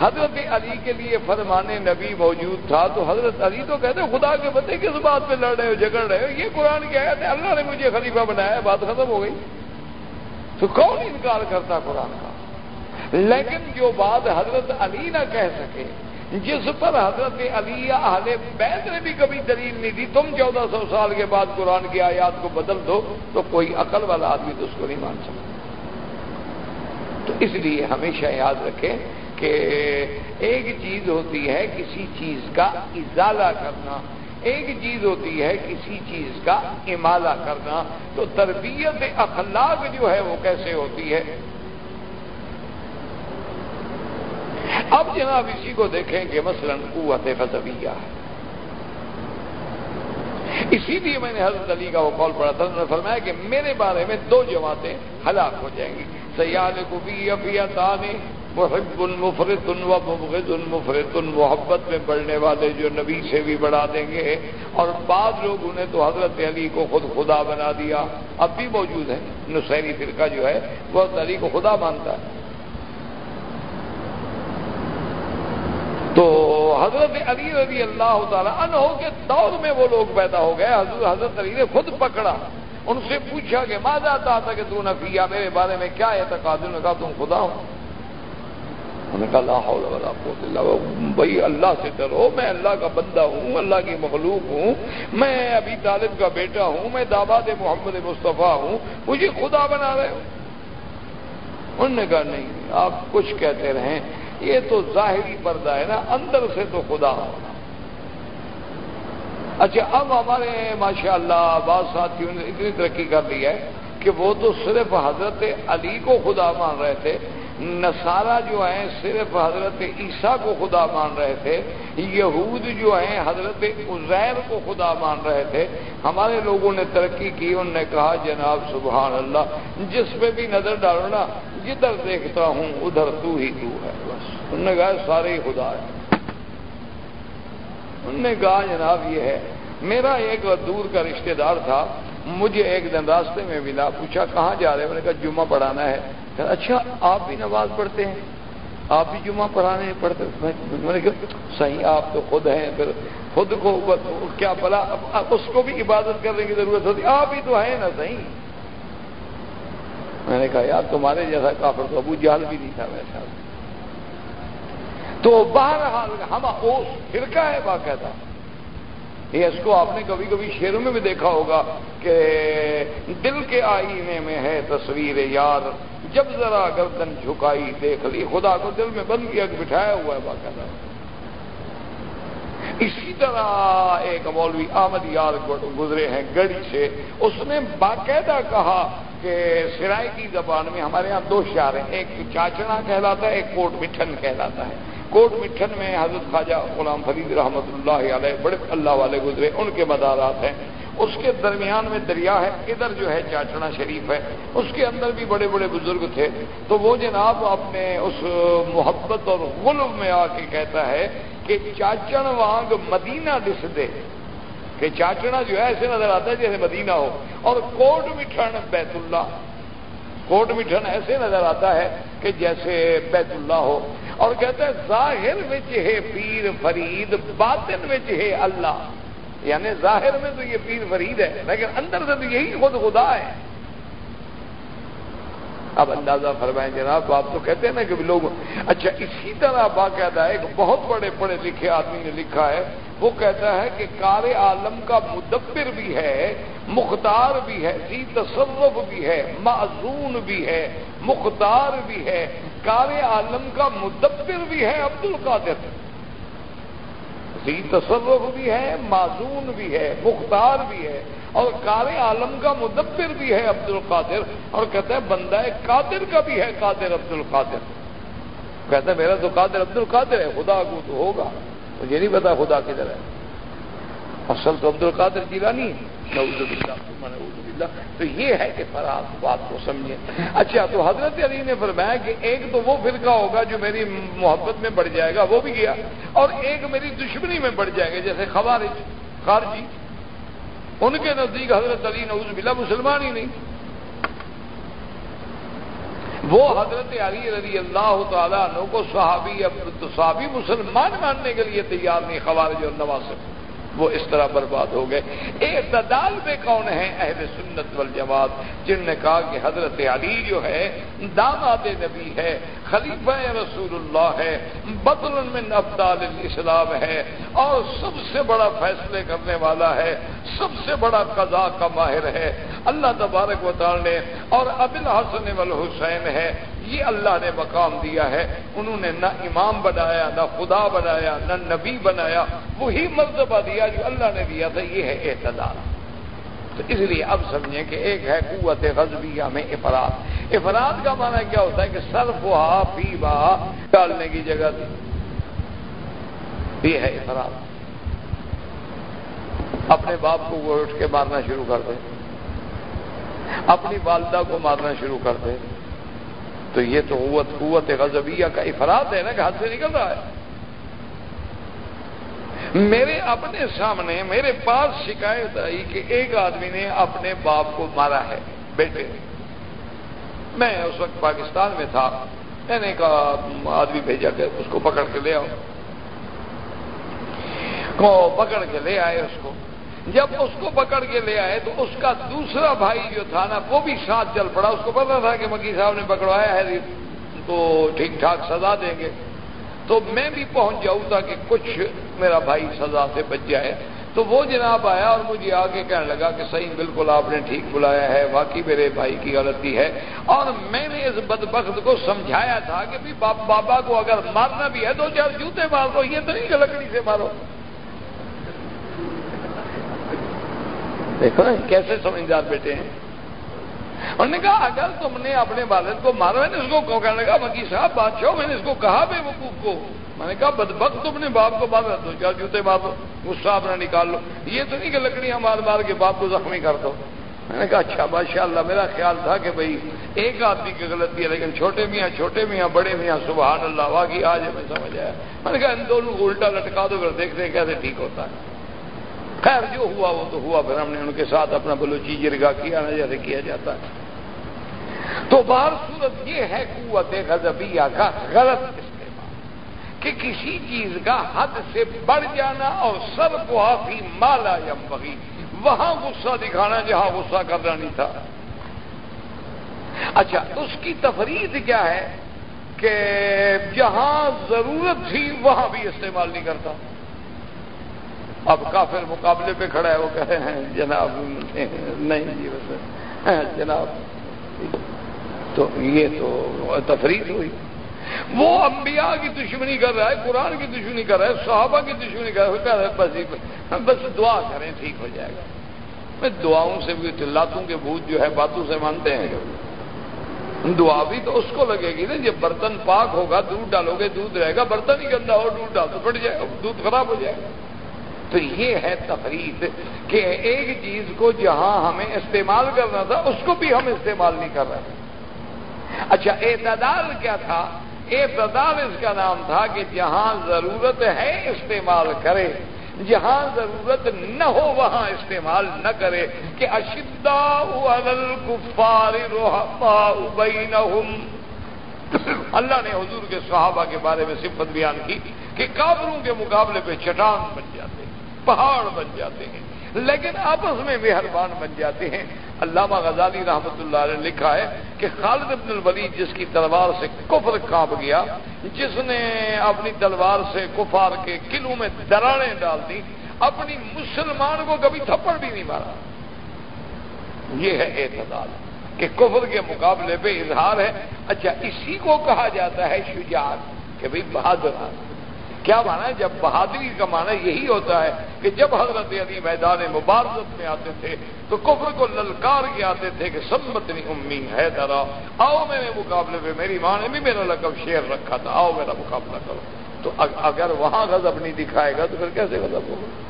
حضرت علی کے لیے فرمان نبی موجود تھا، تو حضرت علی تو کہتے خدا کے بندے کس بات پہ لڑ رہے ہو، جھگڑ رہے ہو؟ یہ قرآن کی آیت ہے، اللہ نے مجھے خلیفہ بنایا، بات ختم ہو گئی۔ تو کون انکار کرتا قرآن کا؟ لیکن جو بات حضرت علی نہ کہہ سکے، جس پر حضرت علی اہل بیت نے بھی کبھی دلیل نہیں دی، تم چودہ سو سال کے بعد قرآن کی آیات کو بدل دو تو کوئی عقل والا آدمی تو اس کو نہیں مان سکتا۔ تو اس لیے ہمیشہ یاد رکھیں کہ ایک چیز ہوتی ہے کسی چیز کا ازالہ کرنا، ایک چیز ہوتی ہے کسی چیز کا امالہ کرنا۔ تو تربیت اخلاق جو ہے وہ کیسے ہوتی ہے؟ اب جناب اسی کو دیکھیں کہ مثلا قوت فضبیہ ہے۔ اسی لیے میں نے حضرت علی کا وہ قول پڑھا تھا نے فرمایا کہ میرے بارے میں دو جماعتیں ہلاک ہو جائیں گی۔ سیال کو بھی محب المفرت و مبغض المفرت محبت میں بڑھنے والے جو نبی سے بھی بڑھا دیں گے۔ اور بعض لوگوں نے تو حضرت علی کو خود خدا بنا دیا۔ اب بھی موجود ہے نصیری فرقہ جو ہے، وہ علی کو خدا مانتا ہے۔ تو حضرت علی رضی اللہ تعالیٰ عنہ کے دور میں وہ لوگ پیدا ہو گئے۔ حضرت حضرت علی نے خود پکڑا۔ ان سے پوچھا کہ ماں جاتا تھا کہ تو نفیا میرے بارے میں کیا اعتقاد؟ انہوں نے کہا، تم خدا ہوں انہوں نے کہا، لا حول ولا قوت الا باللہ۔ بھائی، اللہ سے ڈرو۔ میں اللہ کا بندہ ہوں، اللہ کی مخلوق ہوں۔ میں ابھی طالب کا بیٹا ہوں، میں داماد محمد مصطفیٰ ہوں۔ مجھے خدا بنا رہے ہو۔ انہوں نے کہا، نہیں، آپ کچھ کہتے رہیں۔ یہ تو ظاہری پردہ ہے نا، اندر سے تو خدا ہونا۔ اچھا اب ہمارے ماشاء اللہ بعض ساتھیوں نے اتنی ترقی کر لی ہے کہ وہ تو صرف حضرت علی کو خدا مان رہے تھے، نصارہ جو ہیں صرف حضرت عیسیٰ کو خدا مان رہے تھے، یہود جو ہیں حضرت عزیر کو خدا مان رہے تھے۔ ہمارے لوگوں نے ترقی کی انہوں نے کہا، جناب سبحان اللہ، جس پہ بھی نظر ڈالو نا، جدھر دیکھتا ہوں، ادھر تو ہی تو ہے۔ انہوں نے کہا، سارے ہی خدا ہے انہوں نے کہا، جناب، یہ ہے، میرا ایک دور کا رشتہ دار تھا، مجھے ایک دن راستے میں ملا، پوچھا، کہاں جا رہے میں نے کہا، جمعہ پڑھانا ہے. اچھا آپ بھی نماز پڑھتے ہیں؟ آپ بھی جمعہ پڑھانے پڑھتے میں نے کہا، صحیح، آپ تو خود ہیں، پھر خود کو کیا بلا اس کو بھی عبادت کرنے کی ضرورت ہوتی، آپ ہی تو ہیں نا، صحیح؟ میں نے کہا، یار، تمہارے جیسا کافر تو ابو جال بھی نہیں تھا ویسا۔ تو بہرحال ہم فرقہ ہے باقاعدہ؟ یہ اس کو آپ نے کبھی کبھی شیروں میں بھی دیکھا ہوگا کہ دل کے آئینے میں ہے تصویر یار، جب ذرا گردن جھکائی دیکھ لی، خدا کو دل میں بند کیا بٹھایا ہوا ہے باقاعدہ۔ اسی طرح ایک مولوی احمد یار گزرے ہیں گڑی سے، اس نے باقاعدہ کہا کہ سرائے کی زبان میں ہمارے یہاں دو شعر ہیں، ایک چاچڑا کہلاتا ہے، ایک کوٹ مٹھن کہلاتا ہے۔ کوٹ مٹھن میں حضرت خواجہ غلام فرید رحمت اللہ علیہ بڑے اللہ والے گزرے، ان کے مدارات ہیں۔ اس کے درمیان میں دریا ہے، ادھر جو ہے چاچڑا شریف ہے۔ اس کے اندر بھی بڑے بڑے بزرگ تھے۔ تو وہ جناب اپنے اس محبت اور غلب میں آ کے کہتا ہے کہ چاچڑ وانگ مدینہ دس دے۔ کہ چاچڑا جو ہے ایسے نظر آتا ہے جیسے مدینہ ہو۔ اور کوٹ مٹھن بیت اللہ۔ کوٹ مٹھن ایسے نظر آتا ہے کہ جیسے بیت اللہ ہو۔ اور کہتے ہیں ظاہر ہے پیر فرید، باطن ہے اللہ۔ یعنی ظاہر میں تو یہ پیر فرید ہے، لیکن اندر سے تو یہی خود خدا ہے۔ اب اندازہ فرمائیں جناب، آپ تو کہتے ہیں نا کہ لوگ اچھا اسی طرح باقاعدہ ایک بہت بڑے پڑھے لکھے آدمی نے لکھا ہے، وہ کہتا ہے کہ کار عالم کا مدبر بھی ہے، مختار بھی ہے سی تصرف بھی ہے معذون بھی ہے، مختار بھی ہے کار عالم کا مدبر بھی ہے عبد القادر تصرف بھی ہے معذون بھی ہے، مختار بھی ہے، اور کار عالم کا مدبر بھی ہے عبد القادر اور کہتا ہے، بندہ قادر کا بھی ہے قادر عبد القادر کہتا ہے، میرا تو قادر عبد القادر ہے، خدا کو تو ہوگا۔ مجھے نہیں پتا خدا کدھر ہے۔ اصل تو عبد القادر جیلانی تو یہ ہے کہ فراز بات کو سمجھے اچھا تو حضرت علی نے فرمایا کہ ایک تو وہ فرقہ ہوگا جو میری محبت میں بڑھ جائے گا، وہ بھی گیا، اور ایک میری دشمنی میں بڑھ جائے گا، جیسے خوارج، خارجی۔ ان کے نزدیک حضرت علی، نعوذ باللہ، مسلمان ہی نہیں۔ وہ حضرت علی رضی اللہ تعالیٰ عنہ کو صحابی صحابی مسلمان ماننے کے لیے تیار نہیں، خوارج اور نواسف وہ اس طرح برباد ہو گئے۔ اعتدال میں کون ہے اہل سنت والجماعت؟ جن نے کہا کہ حضرت علی جو ہے، داماد نبی ہے خلیفہ رسول اللہ ہے بدل میں افدال الاسلام ہے۔ اور سب سے بڑا فیصلے کرنے والا ہے، سب سے بڑا قضاء کا ماہر ہے۔ اللہ تبارک و تعالی نے، اور ابل حسن والحسین ہے، یہ اللہ نے مقام دیا ہے۔ انہوں نے نہ امام بنایا، نہ خدا بنایا، نہ نبی بنایا۔ وہی مرتبہ دیا جو اللہ نے دیا تھا، یہ ہے اعتدال۔ تو اس لیے اب سمجھیں کہ ایک ہے قوت غزبیہ میں افراد۔ افراد کا معنی کیا ہوتا ہے کہ سرف ہا پی با ڈالنے کی جگہ تھی۔ یہ ہے افراد۔ اپنے باپ کو وہ اٹھ کے مارنا شروع کر دے۔ اپنی والدہ کو مارنا شروع کر دے۔ تو یہ تو قوت قوت غزبیہ کا افراد ہے نا کہ ہاتھ سے نکل رہا ہے۔ میرے اپنے سامنے، میرے پاس شکایت آئی کہ ایک آدمی نے اپنے باپ کو مارا ہے، بیٹے میں اس وقت پاکستان میں تھا۔ میں نے کہا، آدمی بھیجا کہ اس کو پکڑ کے لے آؤ۔ کو پکڑ کے لے آئے اس کو۔ جب اس کو پکڑ کے لے آئے تو اس کا دوسرا بھائی جو تھا نا، وہ بھی ساتھ چل پڑا۔ اس کو پتا تھا کہ مکی صاحب نے پکڑوایا ہے۔ تو ٹھیک ٹھاک سزا دیں گے۔ تو میں بھی پہنچ جاؤں تاکہ کچھ میرا بھائی سزا سے بچ جائے۔ تو وہ جناب آیا اور مجھے آگے کہنے لگا کہ صحیح بالکل آپ نے ٹھیک بلایا ہے، واقعی میرے بھائی کی غلطی ہے۔ اور میں نے اس بدبخت کو سمجھایا تھا کہ بھی بابا کو اگر مارنا بھی ہے دو چار جوتے مار دو یہ تو نہیں کہ لکڑی سے مارو۔ دیکھو نا، کیسے سمجھدار بیٹے ہیں۔ انہوں نے کہا، اگر تم نے اپنے والد کو مارا، میں نے اس کو کہنے لگا، مکی صاحب بادشاہ میں نے اس کو کہا بے وقوف کو۔ میں نے کہا بد تم نے باپ کو مارا دو چار جوتے باپ غصہ اپنا نکال لو۔ یہ تو نہیں کہ لکڑیاں مار مار کے باپ کو زخمی کر دو۔ میں نے کہا اچھا ماشاء اللہ میرا خیال تھا کہ بھائی ایک آدمی کی غلطی ہے، لیکن چھوٹے میاں چھوٹے میاں، بڑے میاں، سبحان اللہ، واقعی آج ہمیں سمجھ آیا۔ میں نے کہا، ان دونوں کو الٹا لٹکا دو کر دیکھتے ہیں کیسے ٹھیک ہوتا ہے۔ خیر جو ہوا وہ تو ہوا، پھر ہم نے ان کے ساتھ اپنا بلوچی جرگا کیا نا جیسے کیا جاتا ہے۔ تو بار صورت یہ ہے، قوت غزبیہ کا غلط استعمال، کہ کسی چیز کا حد سے بڑھ جانا اور سب کو آفی مالا یم بغی، وہاں غصہ دکھانا جہاں غصہ کرنا نہیں تھا۔ اچھا اس کی تفریح کیا ہے کہ جہاں ضرورت تھی وہاں بھی استعمال نہیں کرتا۔ اب کافر مقابلے پہ کھڑا ہے، وہ کہہ رہے ہیں، جناب، نہیں جی بس ہاں، جناب۔ تو یہ تو تفریح ہوئی۔ وہ انبیاء کی دشمنی کر رہا ہے، قرآن کی دشمنی کر رہا ہے، صحابہ کی دشمنی کر رہا ہے بس بس دعا کریں، ٹھیک ہو جائے گا۔ میں دعاؤں سے بھی لاتوں کے بھوت جو ہے، باتوں سے مانتے ہیں۔ دعا بھی تو اس کو لگے گی نا، جب برتن پاک ہوگا، دودھ ڈالو گے، دودھ رہے گا، برتن ہی گندا ہو، دودھ ڈال تو پھٹ جائے گا، دودھ خراب ہو جائے گا۔ تو یہ ہے تفریح کہ ایک چیز کو جہاں ہمیں استعمال کرنا تھا، اس کو بھی ہم استعمال نہیں کر رہے۔ اچھا اعتدال کیا تھا؟ اعتدال اس کا نام تھا کہ جہاں ضرورت ہے استعمال کرے، جہاں ضرورت نہ ہو وہاں استعمال نہ کرے، کہ اشدا اللہ نے حضور کے صحابہ کے بارے میں صفت بیان کی کہ کافروں کے مقابلے پہ چٹان بن جاتے پہاڑ بن جاتے ہیں۔ لیکن آپس میں مہربان بن جاتے ہیں۔ علامہ غزالی رحمت اللہ نے لکھا ہے کہ خالد ابن الولید جس کی تلوار سے کفر کانپ گیا، جس نے اپنی تلوار سے کفار کے قلعوں میں دراڑیں ڈال دی اپنی مسلمان کو کبھی تھپڑ بھی نہیں مارا۔ یہ ہے اعتدال کہ کفر کے مقابلے پہ اظہار ہے۔ اچھا اسی کو کہا جاتا ہے شجاعت کہ بھائی بہادر کیا مانا ہے؟ جب بہادری کا مانا یہی ہوتا ہے کہ جب حضرت علی میدان مبارزت میں آتے تھے تو کفر کو للکار کے آتے تھے کہ سمتنی امی ہے درا آؤ میرے مقابلے پہ میری ماں نے بھی میرا لقب شیر رکھا تھا، آؤ میرا مقابلہ کرو۔ تو اگر وہاں غضب نہیں دکھائے گا تو پھر کیسے غضب ہوگا؟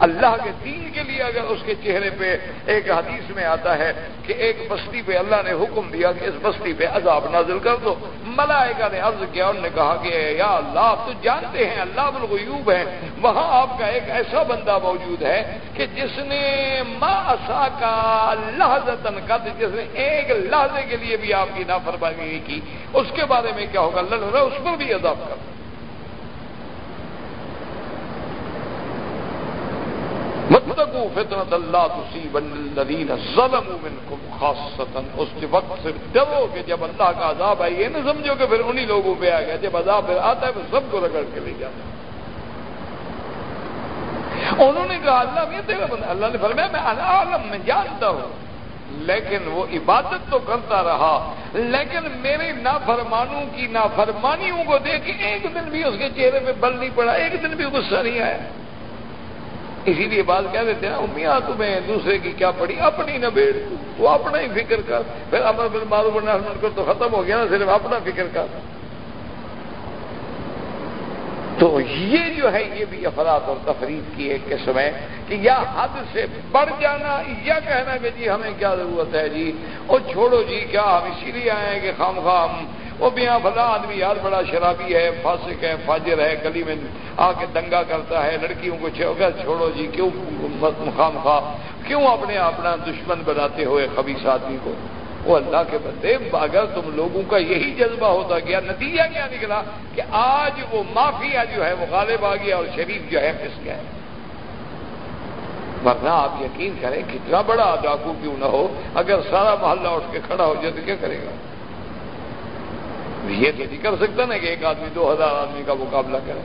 اللہ کے دین کے لیے اگر اس کے چہرے پہ ایک حدیث میں آتا ہے کہ ایک بستی پہ اللہ نے حکم دیا کہ اس بستی پہ عذاب نازل کر دو۔ ملائکہ نے عرض کیا انہوں نے کہا کہ یا اللہ، آپ تو جانتے ہیں، اللہ بالغیوب ہے وہاں آپ کا ایک ایسا بندہ موجود ہے کہ جس نے ما اصا کا لہذن کا جس نے ایک لہذے کے لیے بھی آپ کی نافرمانی کی۔ اس کے بارے میں کیا ہوگا؟ اللہ اس پر بھی عذاب کر۔ متقو فطرت اللہ تصیب الذین ظلموا منکم خاصتا اس وقت سے ڈرو کہ جب اللہ کا عذاب آئی یہ نہ سمجھو کہ پھر انہی لوگوں پہ آ گیا۔ جب عذاب پھر آتا ہے، پھر سب کو رگڑ کے لے جاتا ہے۔ انہوں نے کہا، اللہ میں تیرا بندہ اللہ نے فرمایا، میں عالم میں جانتا ہوں۔ لیکن وہ عبادت تو کرتا رہا۔ لیکن میرے نافرمانوں کی نافرمانیوں کو دیکھ ایک دن بھی اس کے چہرے پہ بل نہیں پڑا۔ ایک دن بھی غصہ نہیں آیا۔ اسی لیے بات کہہ دیتے ہیں میاں تمہیں دوسرے کی کیا پڑی اپنی نہ بیڑ وہ اپنا ہی فکر کر۔ پھر امر بن معروف کر تو ختم ہو گیا نا، صرف اپنا فکر کر۔ تو یہ جو ہے، یہ بھی افراد اور تفریح کی ایک قسم ہے کہ یا حد سے بڑھ جانا، یا کہنا کہ جی ہمیں کیا ضرورت ہے جی؟ وہ چھوڑو جی کیا ہم اسی لیے آئے ہیں کہ خام خام وہ میاں بھلا آدمی یار بڑا شرابی ہے، فاسق ہے، فاجر ہے، گلی میں آ کے دنگا کرتا ہے، لڑکیوں کو چھوڑو جی کیوں مخام خواہ؟ کیوں اپنے اپنا دشمن بناتے ہوئے خبیص آدمی کو؟ وہ اللہ کے بندے، اگر تم لوگوں کا یہی جذبہ ہوتا گیا، نتیجہ کیا نکلا؟ کہ آج وہ مافیا جو ہے، وہ غالب آ گیا اور شریف جو ہے پس گیا ورنہ آپ یقین کریں، کتنا بڑا ڈاکو کیوں نہ ہو، اگر سارا محلہ اٹھ کے کھڑا ہو جائے تو کیا کرے گا۔ یہ تو نہیں کر سکتا نا کہ ایک آدمی دو ہزار آدمی کا مقابلہ کرے؟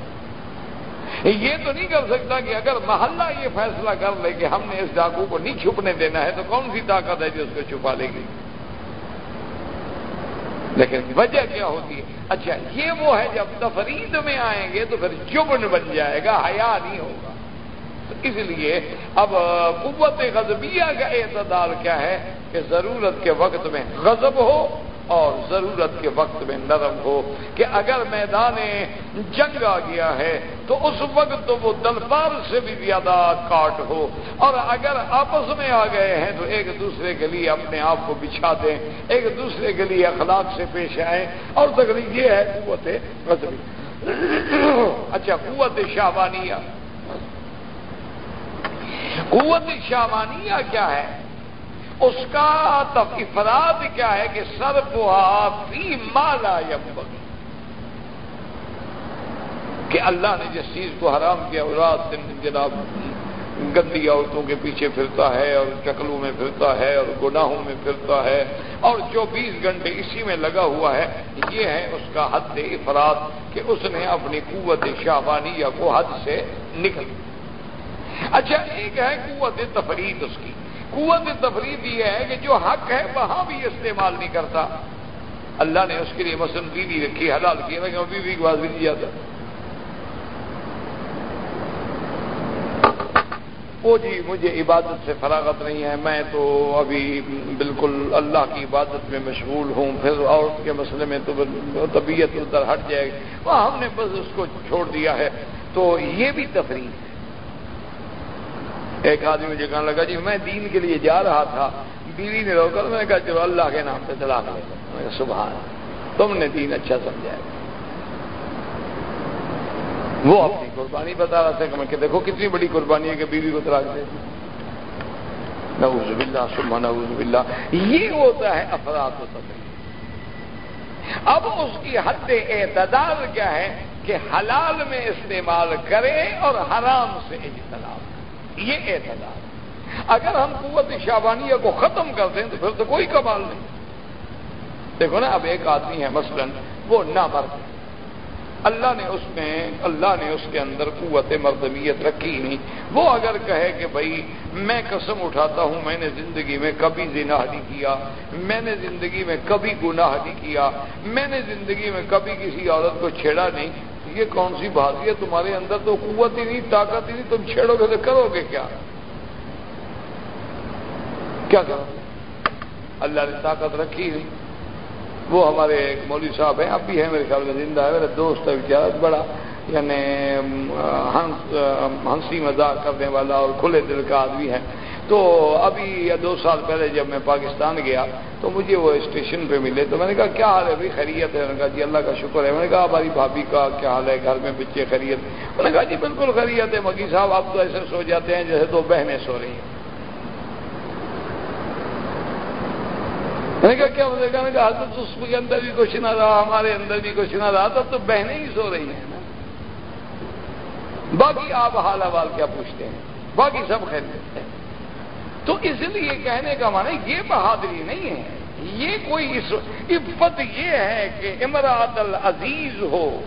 یہ تو نہیں کر سکتا کہ اگر محلہ یہ فیصلہ کر لے کہ ہم نے اس ڈاکو کو نہیں چھپنے دینا ہے تو کون سی طاقت ہے جو اس کو چھپا لے گی؟ لیکن وجہ کیا ہوتی ہے؟ اچھا یہ وہ ہے جب تفرید میں آئیں گے تو پھر جبن بن جائے گا، حیا نہیں ہوگا۔ تو اس لیے اب قوت غزبیہ کا اعتدال کیا ہے کہ ضرورت کے وقت میں غضب ہو اور ضرورت کے وقت میں نرم ہو کہ اگر میدان جنگ آ گیا ہے تو اس وقت تو وہ دلبار سے بھی زیادہ کاٹ ہو اور اگر آپس میں آ گئے ہیں تو ایک دوسرے کے لیے اپنے آپ کو بچھا دیں، ایک دوسرے کے لیے اخلاق سے پیش آئیں۔ اور تقریب یہ ہے قوت غزبی اچھا قوت شاہبانیہ قوت شاہبانیہ کیا ہے؟ اس کا افراد کیا ہے کہ سر فی مالا یمبغ کہ اللہ نے جس چیز کو حرام کیا رات دن جناب گندی عورتوں کے پیچھے پھرتا ہے اور چکلوں میں پھرتا ہے اور گناہوں میں پھرتا ہے اور چوبیس گھنٹے اسی میں لگا ہوا ہے، یہ ہے اس کا حد افراد کہ اس نے اپنی قوت شاہبانیہ کو حد سے نکل اچھا ایک ہے قوت تفرید اس کی۔ قوت تفریح یہ ہے کہ جو حق ہے وہاں بھی استعمال نہیں کرتا۔ اللہ نے اس کے لیے مثلاً بیوی رکھی، حلال کی لیکن وہ بیوی کے بعد بھی نہیں جاتا۔ وہ جی مجھے عبادت سے فراغت نہیں ہے، میں تو ابھی بالکل اللہ کی عبادت میں مشغول ہوں، پھر عورت کے مسئلے میں تو طبیعت ادھر ہٹ جائے گی۔ وہ ہم نے بس اس کو چھوڑ دیا ہے۔ تو یہ بھی تفریح۔ ہے ایک آدمی مجھے کہنے لگا جی میں دین کے لیے جا رہا تھا، بیوی نے روکا، میں نے کہا، چلو اللہ کے نام پہ طلاق لے صبح تم نے دین اچھا سمجھا وہ اپنی قربانی بتا رہا تھا کہ میں کہ دیکھو کتنی بڑی قربانی ہے کہ بیوی کو طلاق دے نعوذ باللہ صبح نعوذ باللہ۔ یہ ہوتا ہے افراد و تفریح اب اس کی حد اعتدال کیا ہے کہ حلال میں استعمال کرے اور حرام سے اجتناب۔ یہ اعتدال۔ اگر ہم قوت شابانیہ کو ختم کر دیں تو پھر تو کوئی کمال نہیں۔ دیکھو نا، اب ایک آدمی ہے مثلا، وہ نہ مرد اللہ نے اس میں، اللہ نے اس کے اندر قوت مردمیت رکھی نہیں۔ وہ اگر کہے کہ بھائی، میں قسم اٹھاتا ہوں، میں نے زندگی میں کبھی زنا نہیں کیا، میں نے زندگی میں کبھی گناہ نہیں کیا، میں نے زندگی میں کبھی کسی عورت کو چھیڑا نہیں۔ یہ کون سی بات ہے؟ تمہارے اندر تو قوت ہی نہیں، طاقت ہی نہیں، تم چھیڑو گے تو کرو گے کیا؟ کیا کرو اللہ نے طاقت رکھی نہیں وہ ہمارے ایک مولوی صاحب ہیں اب بھی ہے میرے خیال میں زندہ ہے میرا دوست ہے، بیچارہ بڑا یعنی ہنسی مذاق کرنے والا اور کھلے دل کا آدمی ہے۔ تو ابھی یا دو سال پہلے جب میں پاکستان گیا تو مجھے وہ اسٹیشن پہ ملے تو میں نے کہا، کیا حال ہے بھائی؟ خیریت ہے؟ میں نے کہا جی اللہ کا شکر ہے۔ میں نے کہا ہماری بھابھی کا کیا حال ہے؟ گھر میں بچے خیریت؟ میں نے کہا جی بالکل خیریت ہے۔ مکی صاحب، آپ تو ایسے سو جاتے ہیں جیسے دو بہنیں سو رہی ہیں۔ میں نے کہا، کیا مجھے کہا کہ حضرت اس کے اندر بھی کچھ نہ رہا، ہمارے اندر بھی کچھ نہ رہا۔ تب تو بہنیں ہی سو رہی ہیں نا۔ باقی آپ حال حوال کیا پوچھتے ہیں؟ باقی سب خیر ہیں تو اس لیے کہنے کا معنی یہ بہادری نہیں ہے۔ یہ کوئی عفت یہ ہے کہ امراط العزیز ہو،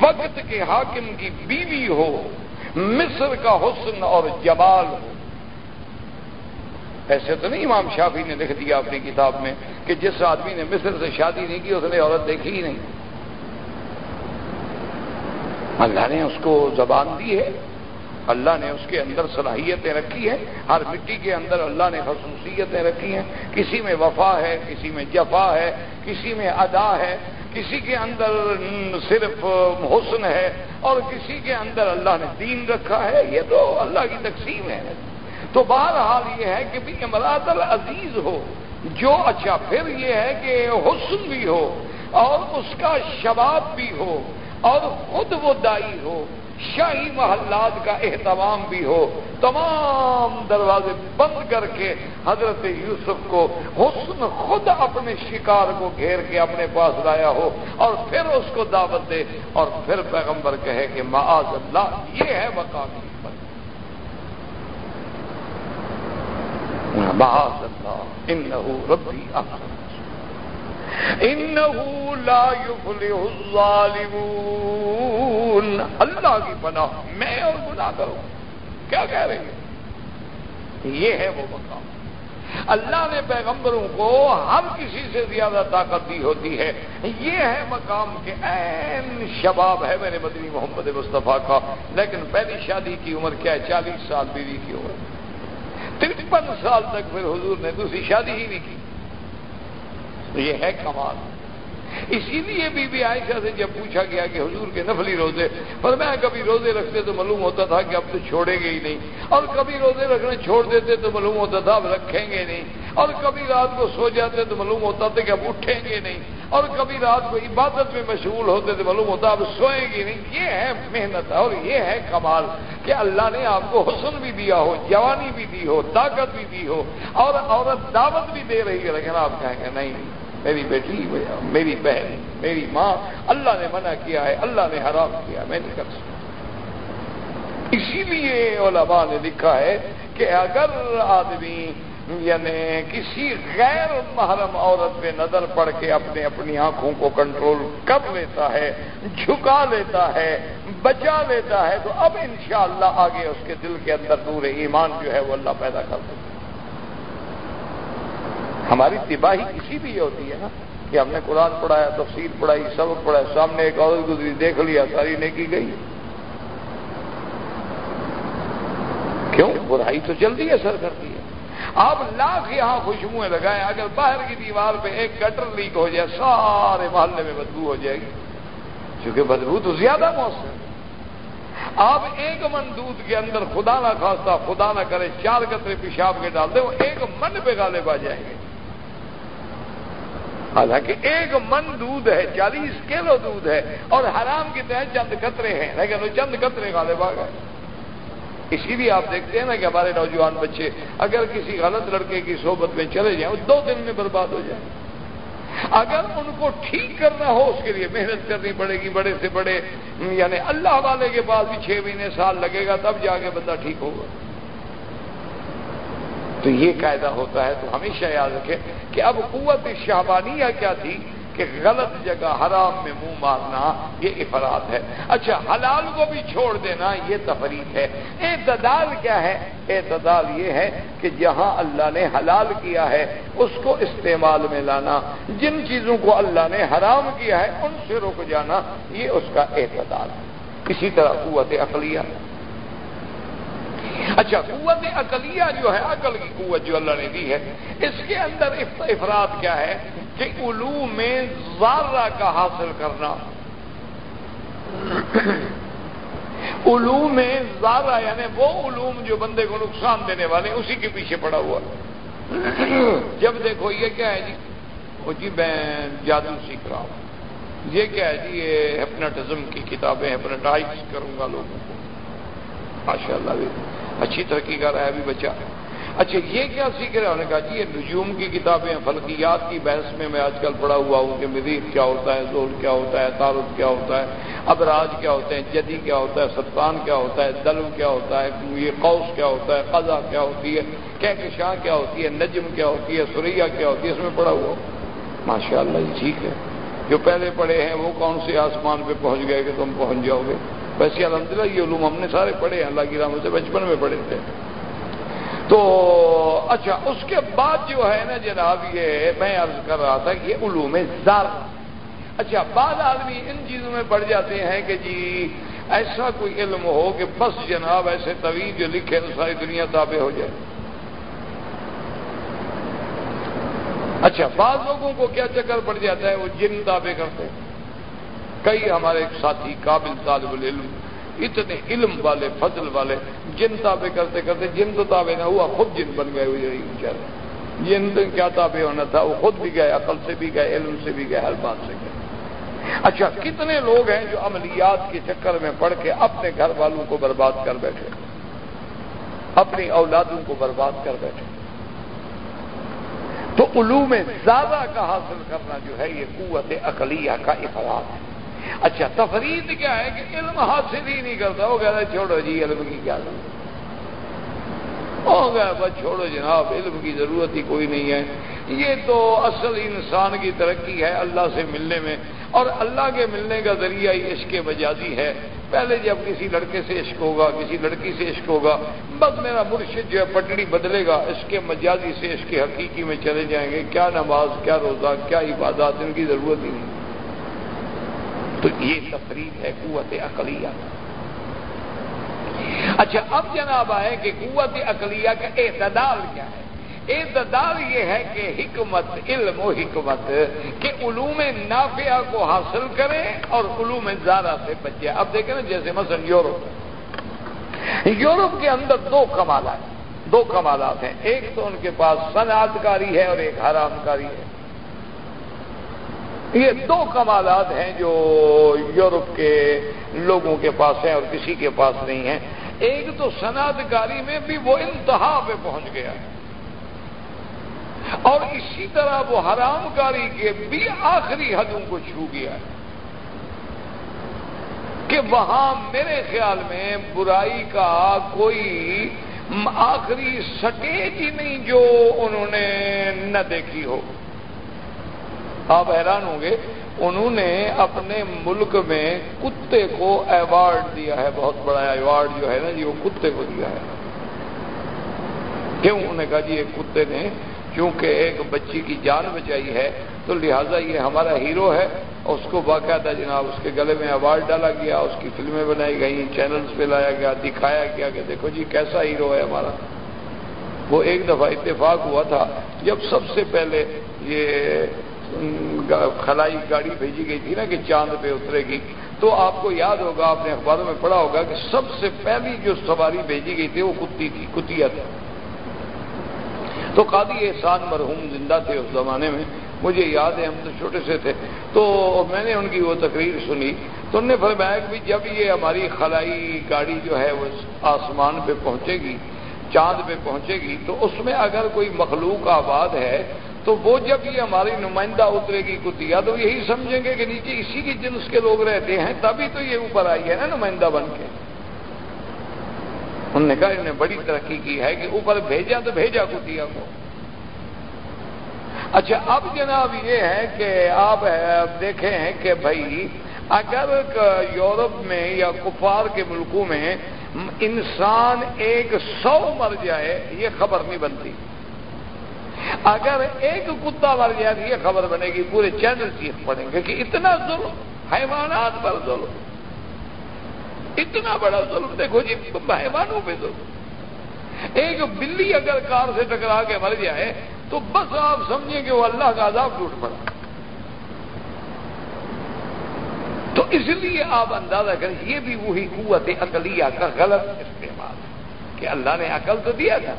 وقت کے حاکم کی بیوی ہو، مصر کا حسن اور جمال ہو۔ ایسے تو نہیں امام شافی نے لکھ دیا اپنی کتاب میں کہ جس آدمی نے مصر سے شادی نہیں کی، اس نے عورت دیکھی ہی نہیں۔ اللہ نے اس کو زبان دی ہے۔ اللہ نے اس کے اندر صلاحیتیں رکھی ہیں، ہر مٹی کے اندر اللہ نے خصوصیتیں رکھی ہیں۔ کسی میں وفا ہے، کسی میں جفا ہے، کسی میں ادا ہے۔ کسی کے اندر صرف حسن ہے اور کسی کے اندر اللہ نے دین رکھا ہے۔ یہ تو اللہ کی تقسیم ہے۔ تو بہرحال یہ ہے کہ بھی امراط العزیز ہو، جو اچھا پھر یہ ہے کہ حسن بھی ہو اور اس کا شباب بھی ہو اور خود وہ دائی ہو۔ شاہی محلات کا اہتمام بھی ہو، تمام دروازے بند کر کے حضرت یوسف کو حسن خود اپنے شکار کو گھیر کے اپنے پاس لایا ہو اور پھر اس کو دعوت دے اور پھر پیغمبر کہے کہ معاذ اللہ، یہ ہے مقامی معاذ اللہ، انہو ربی احسن انہو لا یفلح الظالمون۔ اللہ کی پناہ میں اور گناہ کروں۔ کیا کہہ رہے ہیں؟ یہ ہے وہ مقام۔ اللہ نے پیغمبروں کو ہم کسی سے زیادہ طاقت دی ہوتی ہے۔ یہ ہے مقام کے این شباب ہے میرے مدنی محمد مصطفیٰ کا۔ لیکن پہلی شادی کی عمر کیا ہے؟ چالیس سال بیوی کی عمر۔ ترپن سال تک پھر حضور نے دوسری شادی ہی نہیں کی۔ یہ ہے کمال۔ اسی لیے بی بی عائشہ سے جب پوچھا گیا کہ حضور کے نفلی روزے، پر میں کبھی روزے رکھتے تو معلوم ہوتا تھا کہ اب تو چھوڑیں گے ہی نہیں۔ اور کبھی روزے رکھنے چھوڑ دیتے تو معلوم ہوتا تھا اب رکھیں گے نہیں۔ اور کبھی رات کو سو جاتے تو معلوم ہوتا تھا کہ اب اٹھیں گے نہیں۔ اور کبھی رات کو عبادت میں مشغول ہوتے تو معلوم ہوتا اب سوئیں گے نہیں۔ یہ ہے محنت اور یہ ہے کمال کہ اللہ نے آپ کو حسن بھی دیا ہو، جوانی بھی دی ہو، طاقت بھی دی ہو، اور عورت دعوت بھی دے رہی ہے۔ لیکن آپ کہیں گے نہیں۔ میری بیٹی، میری بہن، میری ماں، اللہ نے منع کیا ہے، اللہ نے حرام کیا میں نہیں کر سکتا اسی لیے علماء نے لکھا ہے کہ اگر آدمی یعنی کسی غیر محرم عورت پہ نظر پڑ کے اپنے، اپنی آنکھوں کو کنٹرول کر لیتا ہے، جھکا لیتا ہے، بچا لیتا ہے، تو اب انشاءاللہ آگے اس کے دل کے اندر دور ایمان جو ہے وہ اللہ پیدا کر دیتا ہماری تباہی کسی بھی ہوتی ہے نا کہ ہم نے قرآن پڑھایا تفصیل پڑھائی سبق پڑھایا، سامنے ایک عورت گزری، دیکھ لیا، ساری نیکی گئی۔ کیوں؟ برائی تو جلدی اثر کرتی ہے۔ آپ لاکھ یہاں خوشبوئیں لگائیں، اگر باہر کی دیوار پہ ایک گٹر لیک ہو جائے، سارے محلے میں بدبو ہو جائے گی۔ کیونکہ بدبو تو زیادہ موسم آپ ایک من دودھ کے اندر خدا نہ خواستہ، خدا نہ کرے، چار قطرے پیشاب کے ڈال دیں، وہ ایک من پہ غالب آ جائیں گے۔ حالانکہ ایک من دودھ ہے، چالیس کلو دودھ ہے اور حرام کی تحت چند قطرے ہیں۔ لیکن وہ چند قطرے غالب آ گئے۔ اسی لیے آپ دیکھتے ہیں نا کہ ہمارے نوجوان بچے اگر کسی غلط لڑکے کی صحبت میں چلے جائیں، وہ دو دن میں برباد ہو جائیں اگر ان کو ٹھیک کرنا ہو، اس کے لیے محنت کرنی پڑے گی، بڑے سے بڑے یعنی اللہ والے کے پاس بھی چھ مہینے سال لگے گا، تب جا کے بندہ ٹھیک ہوگا۔ تو یہ قاعدہ ہوتا ہے، تو ہمیشہ یاد رکھیں کہ اب قوت شہبانیہ کیا تھی کہ غلط جگہ حرام میں منہ مارنا، یہ افراد ہے۔ اچھا حلال کو بھی چھوڑ دینا، یہ تفریح ہے۔ اعتدال کیا ہے؟ اعتدال یہ ہے کہ جہاں اللہ نے حلال کیا ہے، اس کو استعمال میں لانا۔ جن چیزوں کو اللہ نے حرام کیا ہے، ان سے رک جانا، یہ اس کا اعتدال ہے۔ اسی طرح قوت عقلیہ۔ اچھا قوت عقلیہ جو ہے، عقل کی قوت جو اللہ نے دی ہے، اس کے اندر افراد کیا ہے کہ علوم میں زارہ کا حاصل کرنا۔ علوم میں زارہ یعنی وہ علوم جو بندے کو نقصان دینے والے اسی کے پیچھے پڑا ہوا۔ جب دیکھو، یہ کیا ہے جی؟ وہ جی میں جادو سیکھ رہا ہوں۔ یہ کیا ہے جی؟ یہ ہیپناٹزم کی کتابیں ہیپناٹائز کروں گا لوگوں کو۔ ماشاء اللہ بھی اچھی ترقی کر رہا ہے، ابھی بچہ اچھا یہ کیا سیکھ رہے انہوں نے کہا جی یہ نجوم کی کتابیں، فلکیات کی بحث میں میں آج کل پڑھا ہوا ہوں کہ مزید کیا ہوتا ہے زور کیا ہوتا ہے تارت کیا ہوتا ہے، ابراج کیا ہوتے ہیں، جدی کیا ہوتا ہے سلطان کیا ہوتا ہے، دلو کیا ہوتا ہے، یہ قوس کیا ہوتا ہے، قضا کیا ہوتی ہے کہکشاں کیا ہوتی ہے، نجم کیا ہوتی ہے، سریا کیا ہوتی ہے، اس میں پڑھا ہوا ماشاء اللہ جی ٹھیک ہے۔ جو پہلے پڑھے ہیں، وہ کون سے آسمان پہ پہنچ گئے کہ تم پہنچ جاؤ گے؟ ویسے الحمد للہ یہ علوم ہم نے سارے پڑھے ہیں، اللہ کی رحمت سے بچپن میں پڑھے تھے۔ تو اچھا اس کے بعد جو ہے نا جناب یہ میں عرض کر رہا تھا کہ یہ علوم زار اچھا بعد آدمی ان چیزوں میں پڑھ جاتے ہیں کہ جی ایسا کوئی علم ہو کہ بس جناب ایسے طویل جو لکھے تو ساری دنیا تابع ہو جائے۔ اچھا بعض لوگوں کو کیا چکر پڑ جاتا ہے؟ وہ جن تابع کرتے ہیں۔ کئی ہمارے ساتھی قابل طالب العلم اتنے علم والے، فضل والے، جن تابع کرتے کرتے، جن تو تابع نہ ہوا، خود جن بن گئے ہوئے بیچارے۔ جن تو کیا تابع ہونا تھا، وہ خود بھی گئے، عقل سے بھی گئے، علم سے بھی گئے، ہر بات سے گئے۔ اچھا کتنے لوگ ہیں جو عملیات کے چکر میں پڑھ کے اپنے گھر والوں کو برباد کر بیٹھے، اپنی اولادوں کو برباد کر بیٹھے؟ تو علوم زیادہ کا حاصل کرنا جو ہے، یہ قوت عقلیہ کا افراد ہے۔ اچھا تفرید کیا ہے کہ علم حاصل ہی نہیں کرتا؟ وہ کہتا ہے، چھوڑو جی علم کی کیا ضرورت ہو گیا بس چھوڑو جناب، علم کی ضرورت ہی کوئی نہیں ہے۔ یہ تو اصل انسان کی ترقی ہے اللہ سے ملنے میں، اور اللہ کے ملنے کا ذریعہ ہی عشق مجازی ہے۔ پہلے جب کسی لڑکے سے عشق ہوگا، کسی لڑکی سے عشق ہوگا، بس میرا مرشد جو ہے، پٹڑی بدلے گا، عشق مجازی سے، عشق حقیقی میں چلے جائیں گے۔ کیا نماز، کیا روزہ، کیا عبادات، ان کی ضرورت ہی نہیں۔ تو یہ تفریح ہے قوت عقلیہ۔ اچھا اب جناب آئے کہ قوت عقلیہ کا اعتدال کیا ہے۔ اعتدال یہ ہے کہ حکمت، علم و حکمت، کہ علوم نافیہ کو حاصل کریں اور علوم زیادہ سے بچے۔ اب دیکھیں نا، جیسے مثلا یورپ۔ یورپ کے اندر دو کمالات دو کمالات ہیں۔ ایک تو ان کے پاس صنعت کاری ہے اور ایک حرام کاری ہے۔ یہ دو کمالات ہیں جو یورپ کے لوگوں کے پاس ہیں اور کسی کے پاس نہیں ہیں۔ ایک تو صنعت کاری میں بھی وہ انتہا پہ پہنچ گیا۔ ہے اور اسی طرح وہ حرام کاری کے بھی آخری حدوں کو چھو گیا۔ ہے کہ وہاں میرے خیال میں برائی کا کوئی آخری سٹیج ہی نہیں جو انہوں نے نہ دیکھی ہو۔ آپ حیران ہوں گے، انہوں نے اپنے ملک میں کتے کو ایوارڈ دیا ہے، بہت بڑا ایوارڈ جو ہے نا جی وہ کتے کو دیا ہے۔ کیوں؟ انہوں نے کہا جی ایک کتے نے کیونکہ ایک بچی کی جان بچائی ہے، تو لہٰذا یہ ہمارا ہیرو ہے۔ اس کو باقاعدہ جناب اس کے گلے میں ایوارڈ ڈالا گیا، اس کی فلمیں بنائی گئی چینلز پہ لایا گیا، دکھایا گیا کہ دیکھو جی کیسا ہیرو ہے ہمارا۔ وہ ایک دفعہ اتفاق ہوا تھا، جب سب سے پہلے یہ خلائی گاڑی بھیجی گئی تھی نا کہ چاند پہ اترے گی۔ تو آپ کو یاد ہوگا، آپ نے اخباروں میں پڑھا ہوگا کہ سب سے پہلی جو سواری بھیجی گئی تھی وہ کتی تھی، کتیا تھی۔ تو قادی احسان مرحوم زندہ تھے اس زمانے میں۔ مجھے یاد ہے، ہم تو چھوٹے سے تھے۔ تو میں نے ان کی وہ تقریر سنی۔ تو انہوں نے فرمایا کہ جب یہ ہماری خلائی گاڑی جو ہے وہ آسمان پہ پہنچے گی، چاند پہ پہنچے گی، تو اس میں اگر کوئی مخلوق آباد ہے تو وہ جب یہ ہماری نمائندہ اترے گی کتیا تو یہی سمجھیں گے کہ نیچے اسی کی جنس کے لوگ رہتے ہیں، تبھی تو یہ اوپر آئی ہے نا نمائندہ بن کے۔ انہوں نے کہا، انہوں نے بڑی ترقی کی ہے کہ اوپر بھیجا تو بھیجا کتیا کو۔ اچھا اب جناب یہ ہے کہ آپ دیکھیں ہیں کہ بھائی، اگر یورپ میں یا کفار کے ملکوں میں انسان ایک سو مر جائے، یہ خبر نہیں بنتی۔ اگر ایک کتا مر جائے تو یہ خبر بنے گی، پورے چینل چیز پڑیں گے کہ اتنا ظلم، حیوانات پر ظلم۔ اتنا بڑا ظلم، دیکھو جی حیوانوں پہ ظلم۔ ایک بلی اگر کار سے ٹکرا کے مر جائے تو بس آپ سمجھیں کہ وہ اللہ کا عذاب ٹوٹ پڑا تو اس لیے آپ اندازہ کریں، یہ بھی وہی قوت عقلیہ کا غلط استعمال کہ اللہ نے عقل تو دیا تھا۔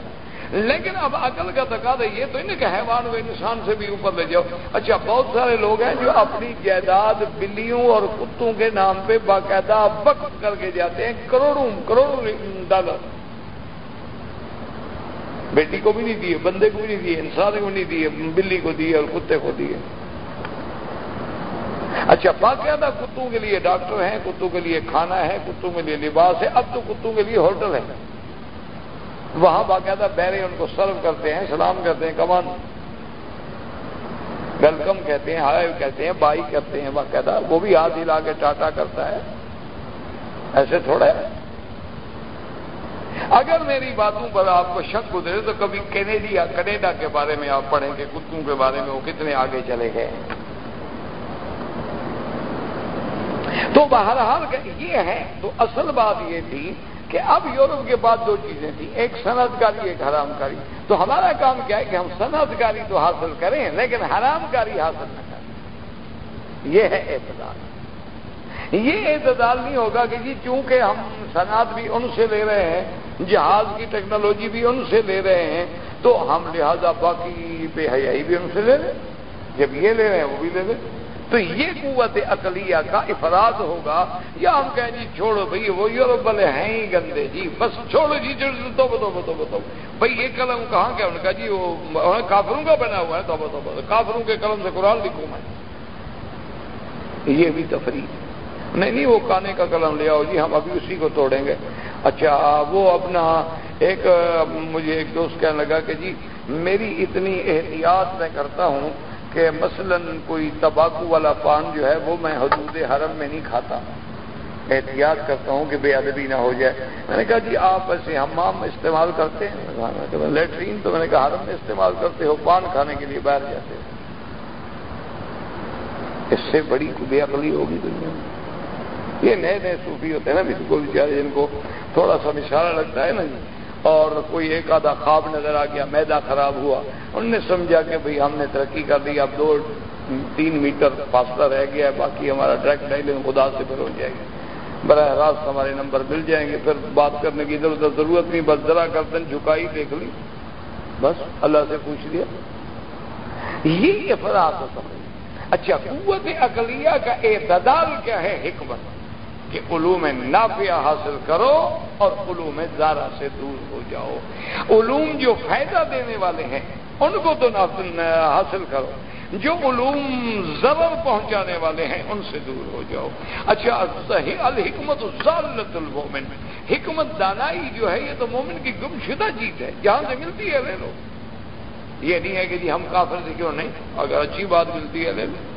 لیکن اب عقل کا تقاضا یہ تو نہیں کہ حیوان و انسان سے بھی اوپر لے جاؤ۔ اچھا بہت سارے لوگ ہیں جو اپنی جائیداد بلیوں اور کتوں کے نام پہ باقاعدہ وقف کر کے جاتے ہیں۔ کروڑوں کروڑوں ڈالر۔ بیٹی کو بھی نہیں دیے، بندے کو بھی نہیں دیے انسان کو نہیں دیے، بلی کو دیے اور کتے کو دیے۔ اچھا باقاعدہ کتوں کے لیے ڈاکٹر ہیں، کتوں کے لیے کھانا ہے، کتوں کے لیے لباس ہے، اب تو کتوں کے لیے ہوٹل ہے۔ وہاں باقاعدہ بیرے ان کو سرو کرتے ہیں، سلام کرتے ہیں، کمان۔ ویلکم کہتے ہیں، ہائے کہتے ہیں، بائی کرتے ہیں، باقاعدہ۔ وہ بھی ہاتھ ہلا کے ٹاٹا کرتا ہے۔ ایسے تھوڑا ہے۔ اگر میری باتوں پر آپ کو شک گزرے تو کبھی کینیڈیا کینیڈا کے بارے میں آپ پڑھیں گے کتوں کے بارے میں وہ کتنے آگے چلے گئے۔ تو بہرحال یہ ہے، تو اصل بات یہ تھی کہ اب یورپ کے بعد دو چیزیں تھیں۔ ایک صنعت کاری ایک حرام کاری تو ہمارا کام کیا ہے کہ ہم صنعت کاری تو حاصل کریں، لیکن حرام کاری حاصل نہ کریں۔ یہ ہے اعتدال۔ یہ اعتدال نہیں ہوگا کہ جی چونکہ ہم صنعت بھی ان سے لے رہے ہیں، جہاز کی ٹیکنالوجی بھی ان سے لے رہے ہیں، تو ہم لہذا باقی بے حیائی بھی ان سے لے لیں۔ جب یہ لے رہے ہیں، وہ بھی لے لیں۔ تو یہ قوت عقلیہ کا افراد ہوگا۔ یا ہم کہیں جی چھوڑو بھائی وہ یورپ والے ہیں ہی گندے جی۔ بس چھوڑو جی تو بتو بتو بتو بھائی یہ قلم کہاں کیا ان کا جی وہ کافروں کا بنا ہوا ہے تو بتو بتو کافروں کے قلم سے قرآن لکھوں میں یہ بھی تفریح۔ نہیں نہیں، وہ کانے کا قلم لے آؤ جی ہم ابھی اسی کو توڑیں گے۔ اچھا وہ اپنا ایک، مجھے ایک دوست کہنے لگا کہ جی میری اتنی احتیاط میں کرتا ہوں کہ مثلا کوئی تباکو والا پان جو ہے وہ میں حدود حرم میں نہیں کھاتا۔ احتیاط کرتا ہوں کہ بے ادبی نہ ہو جائے۔ میں نے کہا جی آپ ایسے ہمام استعمال کرتے ہیں؟ لیٹرین تو میں نے کہا حرم میں استعمال کرتے ہو، پان کھانے کے لیے باہر جاتے اس سے بڑی بے عقلی ہوگی دنیا میں۔ یہ نئے نئے صوفی ہوتے ہیں نا بھی بیچارے جن کو تھوڑا سا اشارہ لگتا ہے نا جی۔ اور کوئی ایک آدھا خواب نظر آ گیا میدا خراب ہوا۔ انہوں نے سمجھا کہ بھئی ہم نے ترقی کر دی اب دو تین میٹر فاصلہ رہ گیا ہے، باقی ہمارا ڈائریکٹ ڈائلنگ خدا سے پھر ہو جائے گی براہ راست ہمارے نمبر مل جائیں گے۔ پھر بات کرنے کی ادھر ادھر ضرورت نہیں، بس ذرا کرتے جھکائی، دیکھ لی۔ بس، اللہ سے پوچھ لیا۔ یہ افراد اچھا قوت اقلیہ کا اعتدال کیا ہے؟ حکمت۔ کہ علوم نافیہ حاصل کرو اور علوم زارہ سے دور ہو جاؤ۔ علوم جو فائدہ دینے والے ہیں، ان کو تو حاصل کرو۔ جو علوم ضرر پہنچانے والے ہیں، ان سے دور ہو جاؤ۔ اچھا الحکمت ضالت المومن حکمت دانائی جو ہے، یہ تو مومن کی گم شدہ چیز ہے۔ جہاں سے ملتی ہے، لے لو۔ یہ نہیں ہے کہ جی ہم کافر سے کیوں نہیں؟ اگر اچھی بات ملتی ہے، لے لو۔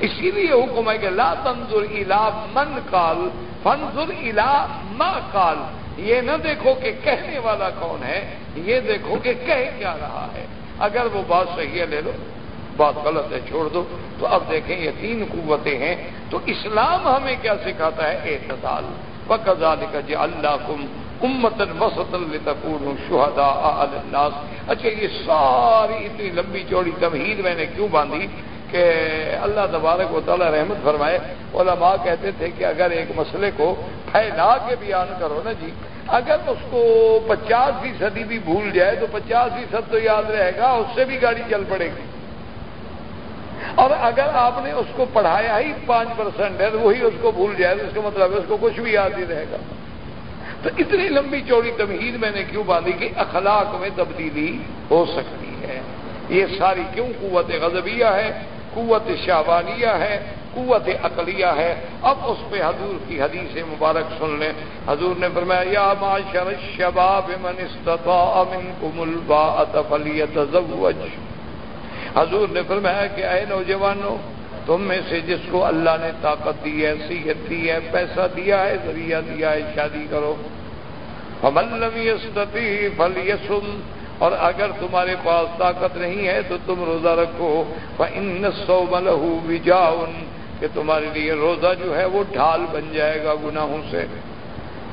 اسی لیے حکم ہے کہ لا تنظر الا من کال فنظر الا ما کال یہ نہ دیکھو کہ کہنے والا کون ہے، یہ دیکھو کہ کہہ کیا رہا ہے۔ اگر وہ بات صحیح ہے، لے لو۔ بات غلط ہے، چھوڑ دو۔ تو اب دیکھیں، یہ تین قوتیں ہیں۔ تو اسلام ہمیں کیا سکھاتا ہے؟ اعتدال۔ وکزال کا جی اللہ کم امتن وسط الکون شہدا الناس۔ اچھا یہ ساری اتنی لمبی چوڑی تمہید میں نے کیوں باندھی؟ کہ اللہ تبارک و تعالیٰ رحمت فرمائے۔ علماء کہتے تھے کہ اگر ایک مسئلے کو پھیلا کے بیان کرو نا جی اگر اس کو پچاس فیصدی بھی بھول جائے تو پچاس فیصد تو یاد رہے گا، اس سے بھی گاڑی چل پڑے گی۔ اور اگر آپ نے اس کو پڑھایا ہی پانچ پرسینٹ ہے تو وہی اس کو بھول جائے تو اس کا مطلب ہے اس کو کچھ بھی یاد نہیں رہے گا۔ تو اتنی لمبی چوڑی تمہید میں نے کیوں باندھی کہ اخلاق میں تبدیلی ہو سکتی ہے۔ یہ ساری کیوں قوت غضبیہ ہے؟ قوت شابانیہ ہے، قوت عقلیہ ہے۔ اب اس پہ حضور کی حدیث مبارک سن لیں۔ حضور نے فرمایا، یا معاشر الشباب من استطاع منکم الباء فلیتزوج۔ حضور نے فرمایا کہ اے نوجوانوں، تم میں سے جس کو اللہ نے طاقت دی ہے، صحت دی ہے، پیسہ دیا ہے، ذریعہ دیا ہے، شادی کرو۔ فل یسم اور اگر تمہارے پاس طاقت نہیں ہے تو تم روزہ رکھو ان سو ملجاؤن کہ تمہارے لیے روزہ جو ہے وہ ڈھال بن جائے گا گناہوں سے۔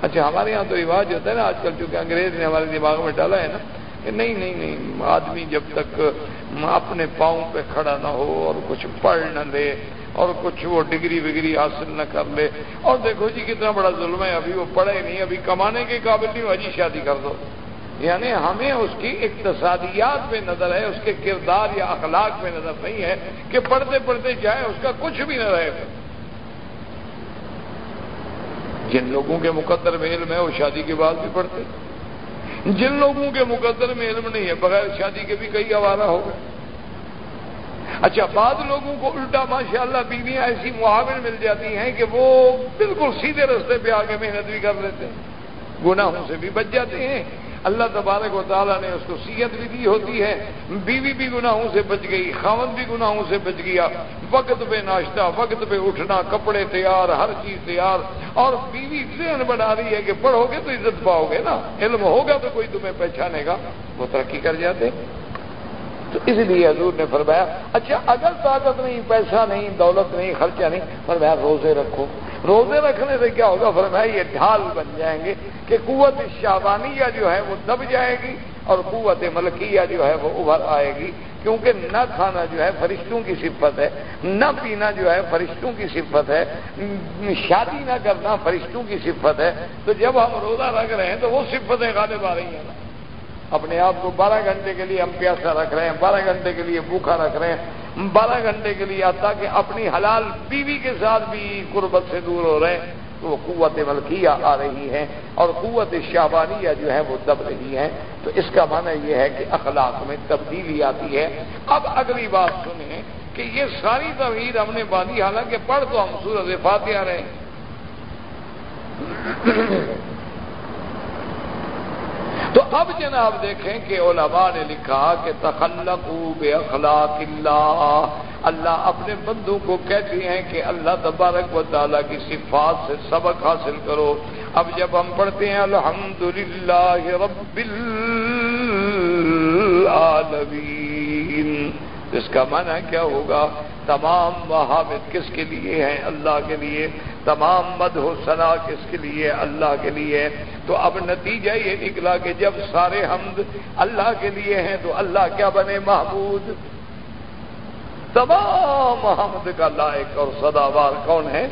اچھا ہمارے یہاں تو رواج ہوتا ہے نا، آج کل چونکہ انگریز نے ہمارے دماغ میں ڈالا ہے نا، کہ نہیں نہیں نہیں، آدمی جب تک اپنے پاؤں پہ کھڑا نہ ہو اور کچھ پڑھ نہ لے اور کچھ وہ ڈگری وگری حاصل نہ کر لے۔ اور دیکھو جی کتنا بڑا ظلم ہے، ابھی وہ پڑھے نہیں، ابھی کمانے کے قابل نہیں ہو جی شادی کر دو۔ یعنی ہمیں اس کی اقتصادیات پہ نظر ہے، اس کے کردار یا اخلاق پہ نظر نہیں ہے کہ پڑھتے پڑھتے جائے اس کا کچھ بھی نہ رہے۔ جن لوگوں کے مقدر میں علم ہے، وہ شادی کے بعد بھی پڑھتے۔ جن لوگوں کے مقدر میں علم نہیں ہے، بغیر شادی کے بھی کئی آوارہ ہو گئے۔ اچھا بعض لوگوں کو الٹا ماشاء اللہ بیویاں ایسی معاون مل جاتی ہیں کہ وہ بالکل سیدھے رستے پہ آگے محنت بھی کر لیتے ہیں۔ گناہوں سے بھی بچ جاتے ہیں۔ اللہ تبارک و تعالیٰ نے اس کو سیت بھی دی ہوتی ہے، بیوی بھی گناہوں سے بچ گئی خامد بھی گناہوں سے بچ گیا، وقت پہ ناشتہ، وقت پہ اٹھنا، کپڑے تیار، ہر چیز تیار، اور بیوی ذہن بنا رہی ہے کہ پڑھو گے تو عزت پاؤ گے نا، علم ہوگا تو کوئی تمہیں پہچانے گا، وہ ترقی کر جاتے۔ تو اس لیے حضور نے فرمایا اچھا اگر طاقت نہیں، پیسہ نہیں، دولت نہیں، خرچہ نہیں، فرمایا روزے رکھو۔ روزے رکھنے سے کیا ہوگا؟ فرمایا یہ ڈھال بن جائیں گے کہ قوت شابانیہ جو ہے وہ دب جائے گی اور قوت ملکیہ جو ہے وہ ابھر آئے گی، کیونکہ نہ کھانا جو ہے فرشتوں کی صفت ہے، نہ پینا جو ہے فرشتوں کی صفت ہے، شادی نہ کرنا فرشتوں کی صفت ہے۔ تو جب ہم روزہ رکھ رہے ہیں تو وہ صفتیں غالب آ رہی ہیں۔ نا اپنے آپ کو بارہ گھنٹے کے لیے ہم پیاسا رکھ رہے ہیں، بارہ گھنٹے کے لیے بھوکھا رکھ رہے ہیں۔ بارہ گھنٹے کے لیے تاکہ اپنی حلال بیوی کے ساتھ بھی قربت سے دور ہو رہے ہیں، تو وہ قوت ملکیہ آ رہی ہے اور قوت شابانیہ جو ہے وہ دب رہی ہے۔ تو اس کا معنی یہ ہے کہ اخلاق میں تبدیلی آتی ہے۔ اب اگلی بات سنیں کہ یہ ساری توحید ہم نے باندھی، حالانکہ پڑھ تو ہم سورج فاتحہ رہے تو اب جناب دیکھیں کہ علماء نے لکھا کہ تخلق بے اخلاق اللہ۔ اللہ اپنے بندوں کو کہتے ہیں کہ اللہ تبارک و تعالیٰ کی صفات سے سبق حاصل کرو۔ اب جب ہم پڑھتے ہیں الحمد للہ رب اس کا معنی کیا ہوگا؟ تمام محامد کس کے لیے ہیں؟ اللہ کے لیے۔ تمام مد و ثنا کس کے لیے؟ اللہ کے لیے۔ تو اب نتیجہ یہ نکلا کہ جب سارے حمد اللہ کے لیے ہیں تو اللہ کیا بنے؟ محمود۔ تمام حمد کا لائق اور سداوار کون ہے؟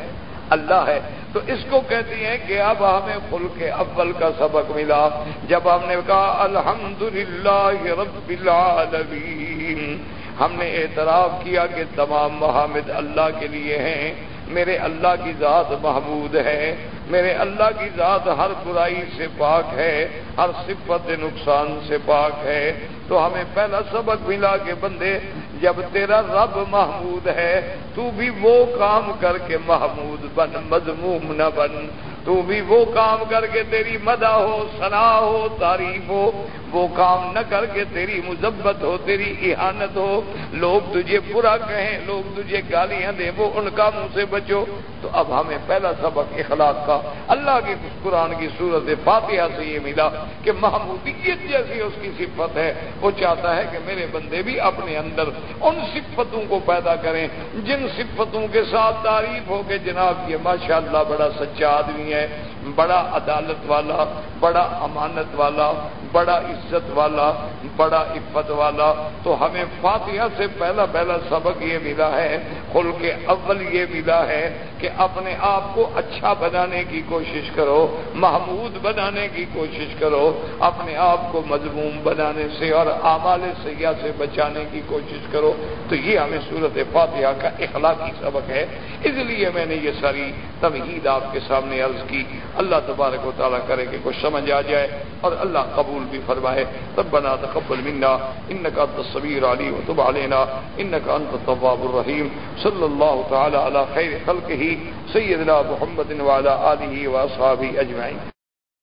اللہ ہے۔ تو اس کو کہتی ہیں کہ اب ہمیں خل کے اول کا سبق ملا۔ جب ہم نے کہا الحمد للہ رب العالمین، ہم نے اعتراف کیا کہ تمام محمد اللہ کے لیے ہیں۔ میرے اللہ کی ذات محمود ہے، میرے اللہ کی ذات ہر برائی سے پاک ہے، ہر صفت نقصان سے پاک ہے۔ تو ہمیں پہلا سبق ملا کہ بندے، جب تیرا رب محمود ہے، تو بھی وہ کام کر کے محمود بن، مضموم نہ بن۔ تو بھی وہ کام کر کے تیری مدہ ہو سنا ہو، تعریف ہو۔ وہ کام نہ کر کے تیری مذبت ہو، تیری احانت ہو۔ لوگ تجھے برا کہیں، لوگ تجھے گالیاں دیں، وہ ان کاموں سے بچو۔ تو اب ہمیں پہلا سبق اخلاق کا۔ اللہ کی قرآن کی صورت فاتحہ سے یہ ملا کہ محمودیت جیسی اس کی صفت ہے۔ وہ چاہتا ہے کہ میرے بندے بھی اپنے اندر ان صفتوں کو پیدا کریں، جن صفتوں کے ساتھ تعریف ہو کہ جناب یہ ماشاء اللہ بڑا سچا آدمی ہے۔ بڑا عدالت والا، بڑا امانت والا، بڑا عزت والا، بڑا عفت والا۔ تو ہمیں فاتحہ سے پہلا پہلا سبق یہ ملا ہے، خل کے اول یہ ملا ہے کہ اپنے آپ کو اچھا بنانے کی کوشش کرو، محمود بنانے کی کوشش کرو، اپنے آپ کو مضموم بنانے سے اور اعمال سیاح سے بچانے کی کوشش کرو۔ تو یہ ہمیں صورت فاتحہ کا اخلاقی سبق ہے۔ اس لیے میں نے یہ ساری تمہید آپ کے سامنے عرض کی۔ اللہ تبارک و تعالیٰ کرے کہ کچھ سمجھ آ جائے اور اللہ قبول بھی فرمائے. ربنا تقبل منا انك انت و العليم وتب ان انك انت التواب صلی اللہ الله تعالى خیر خلق خلقه سیدنا محمد وعلى و واصحابه اجمعين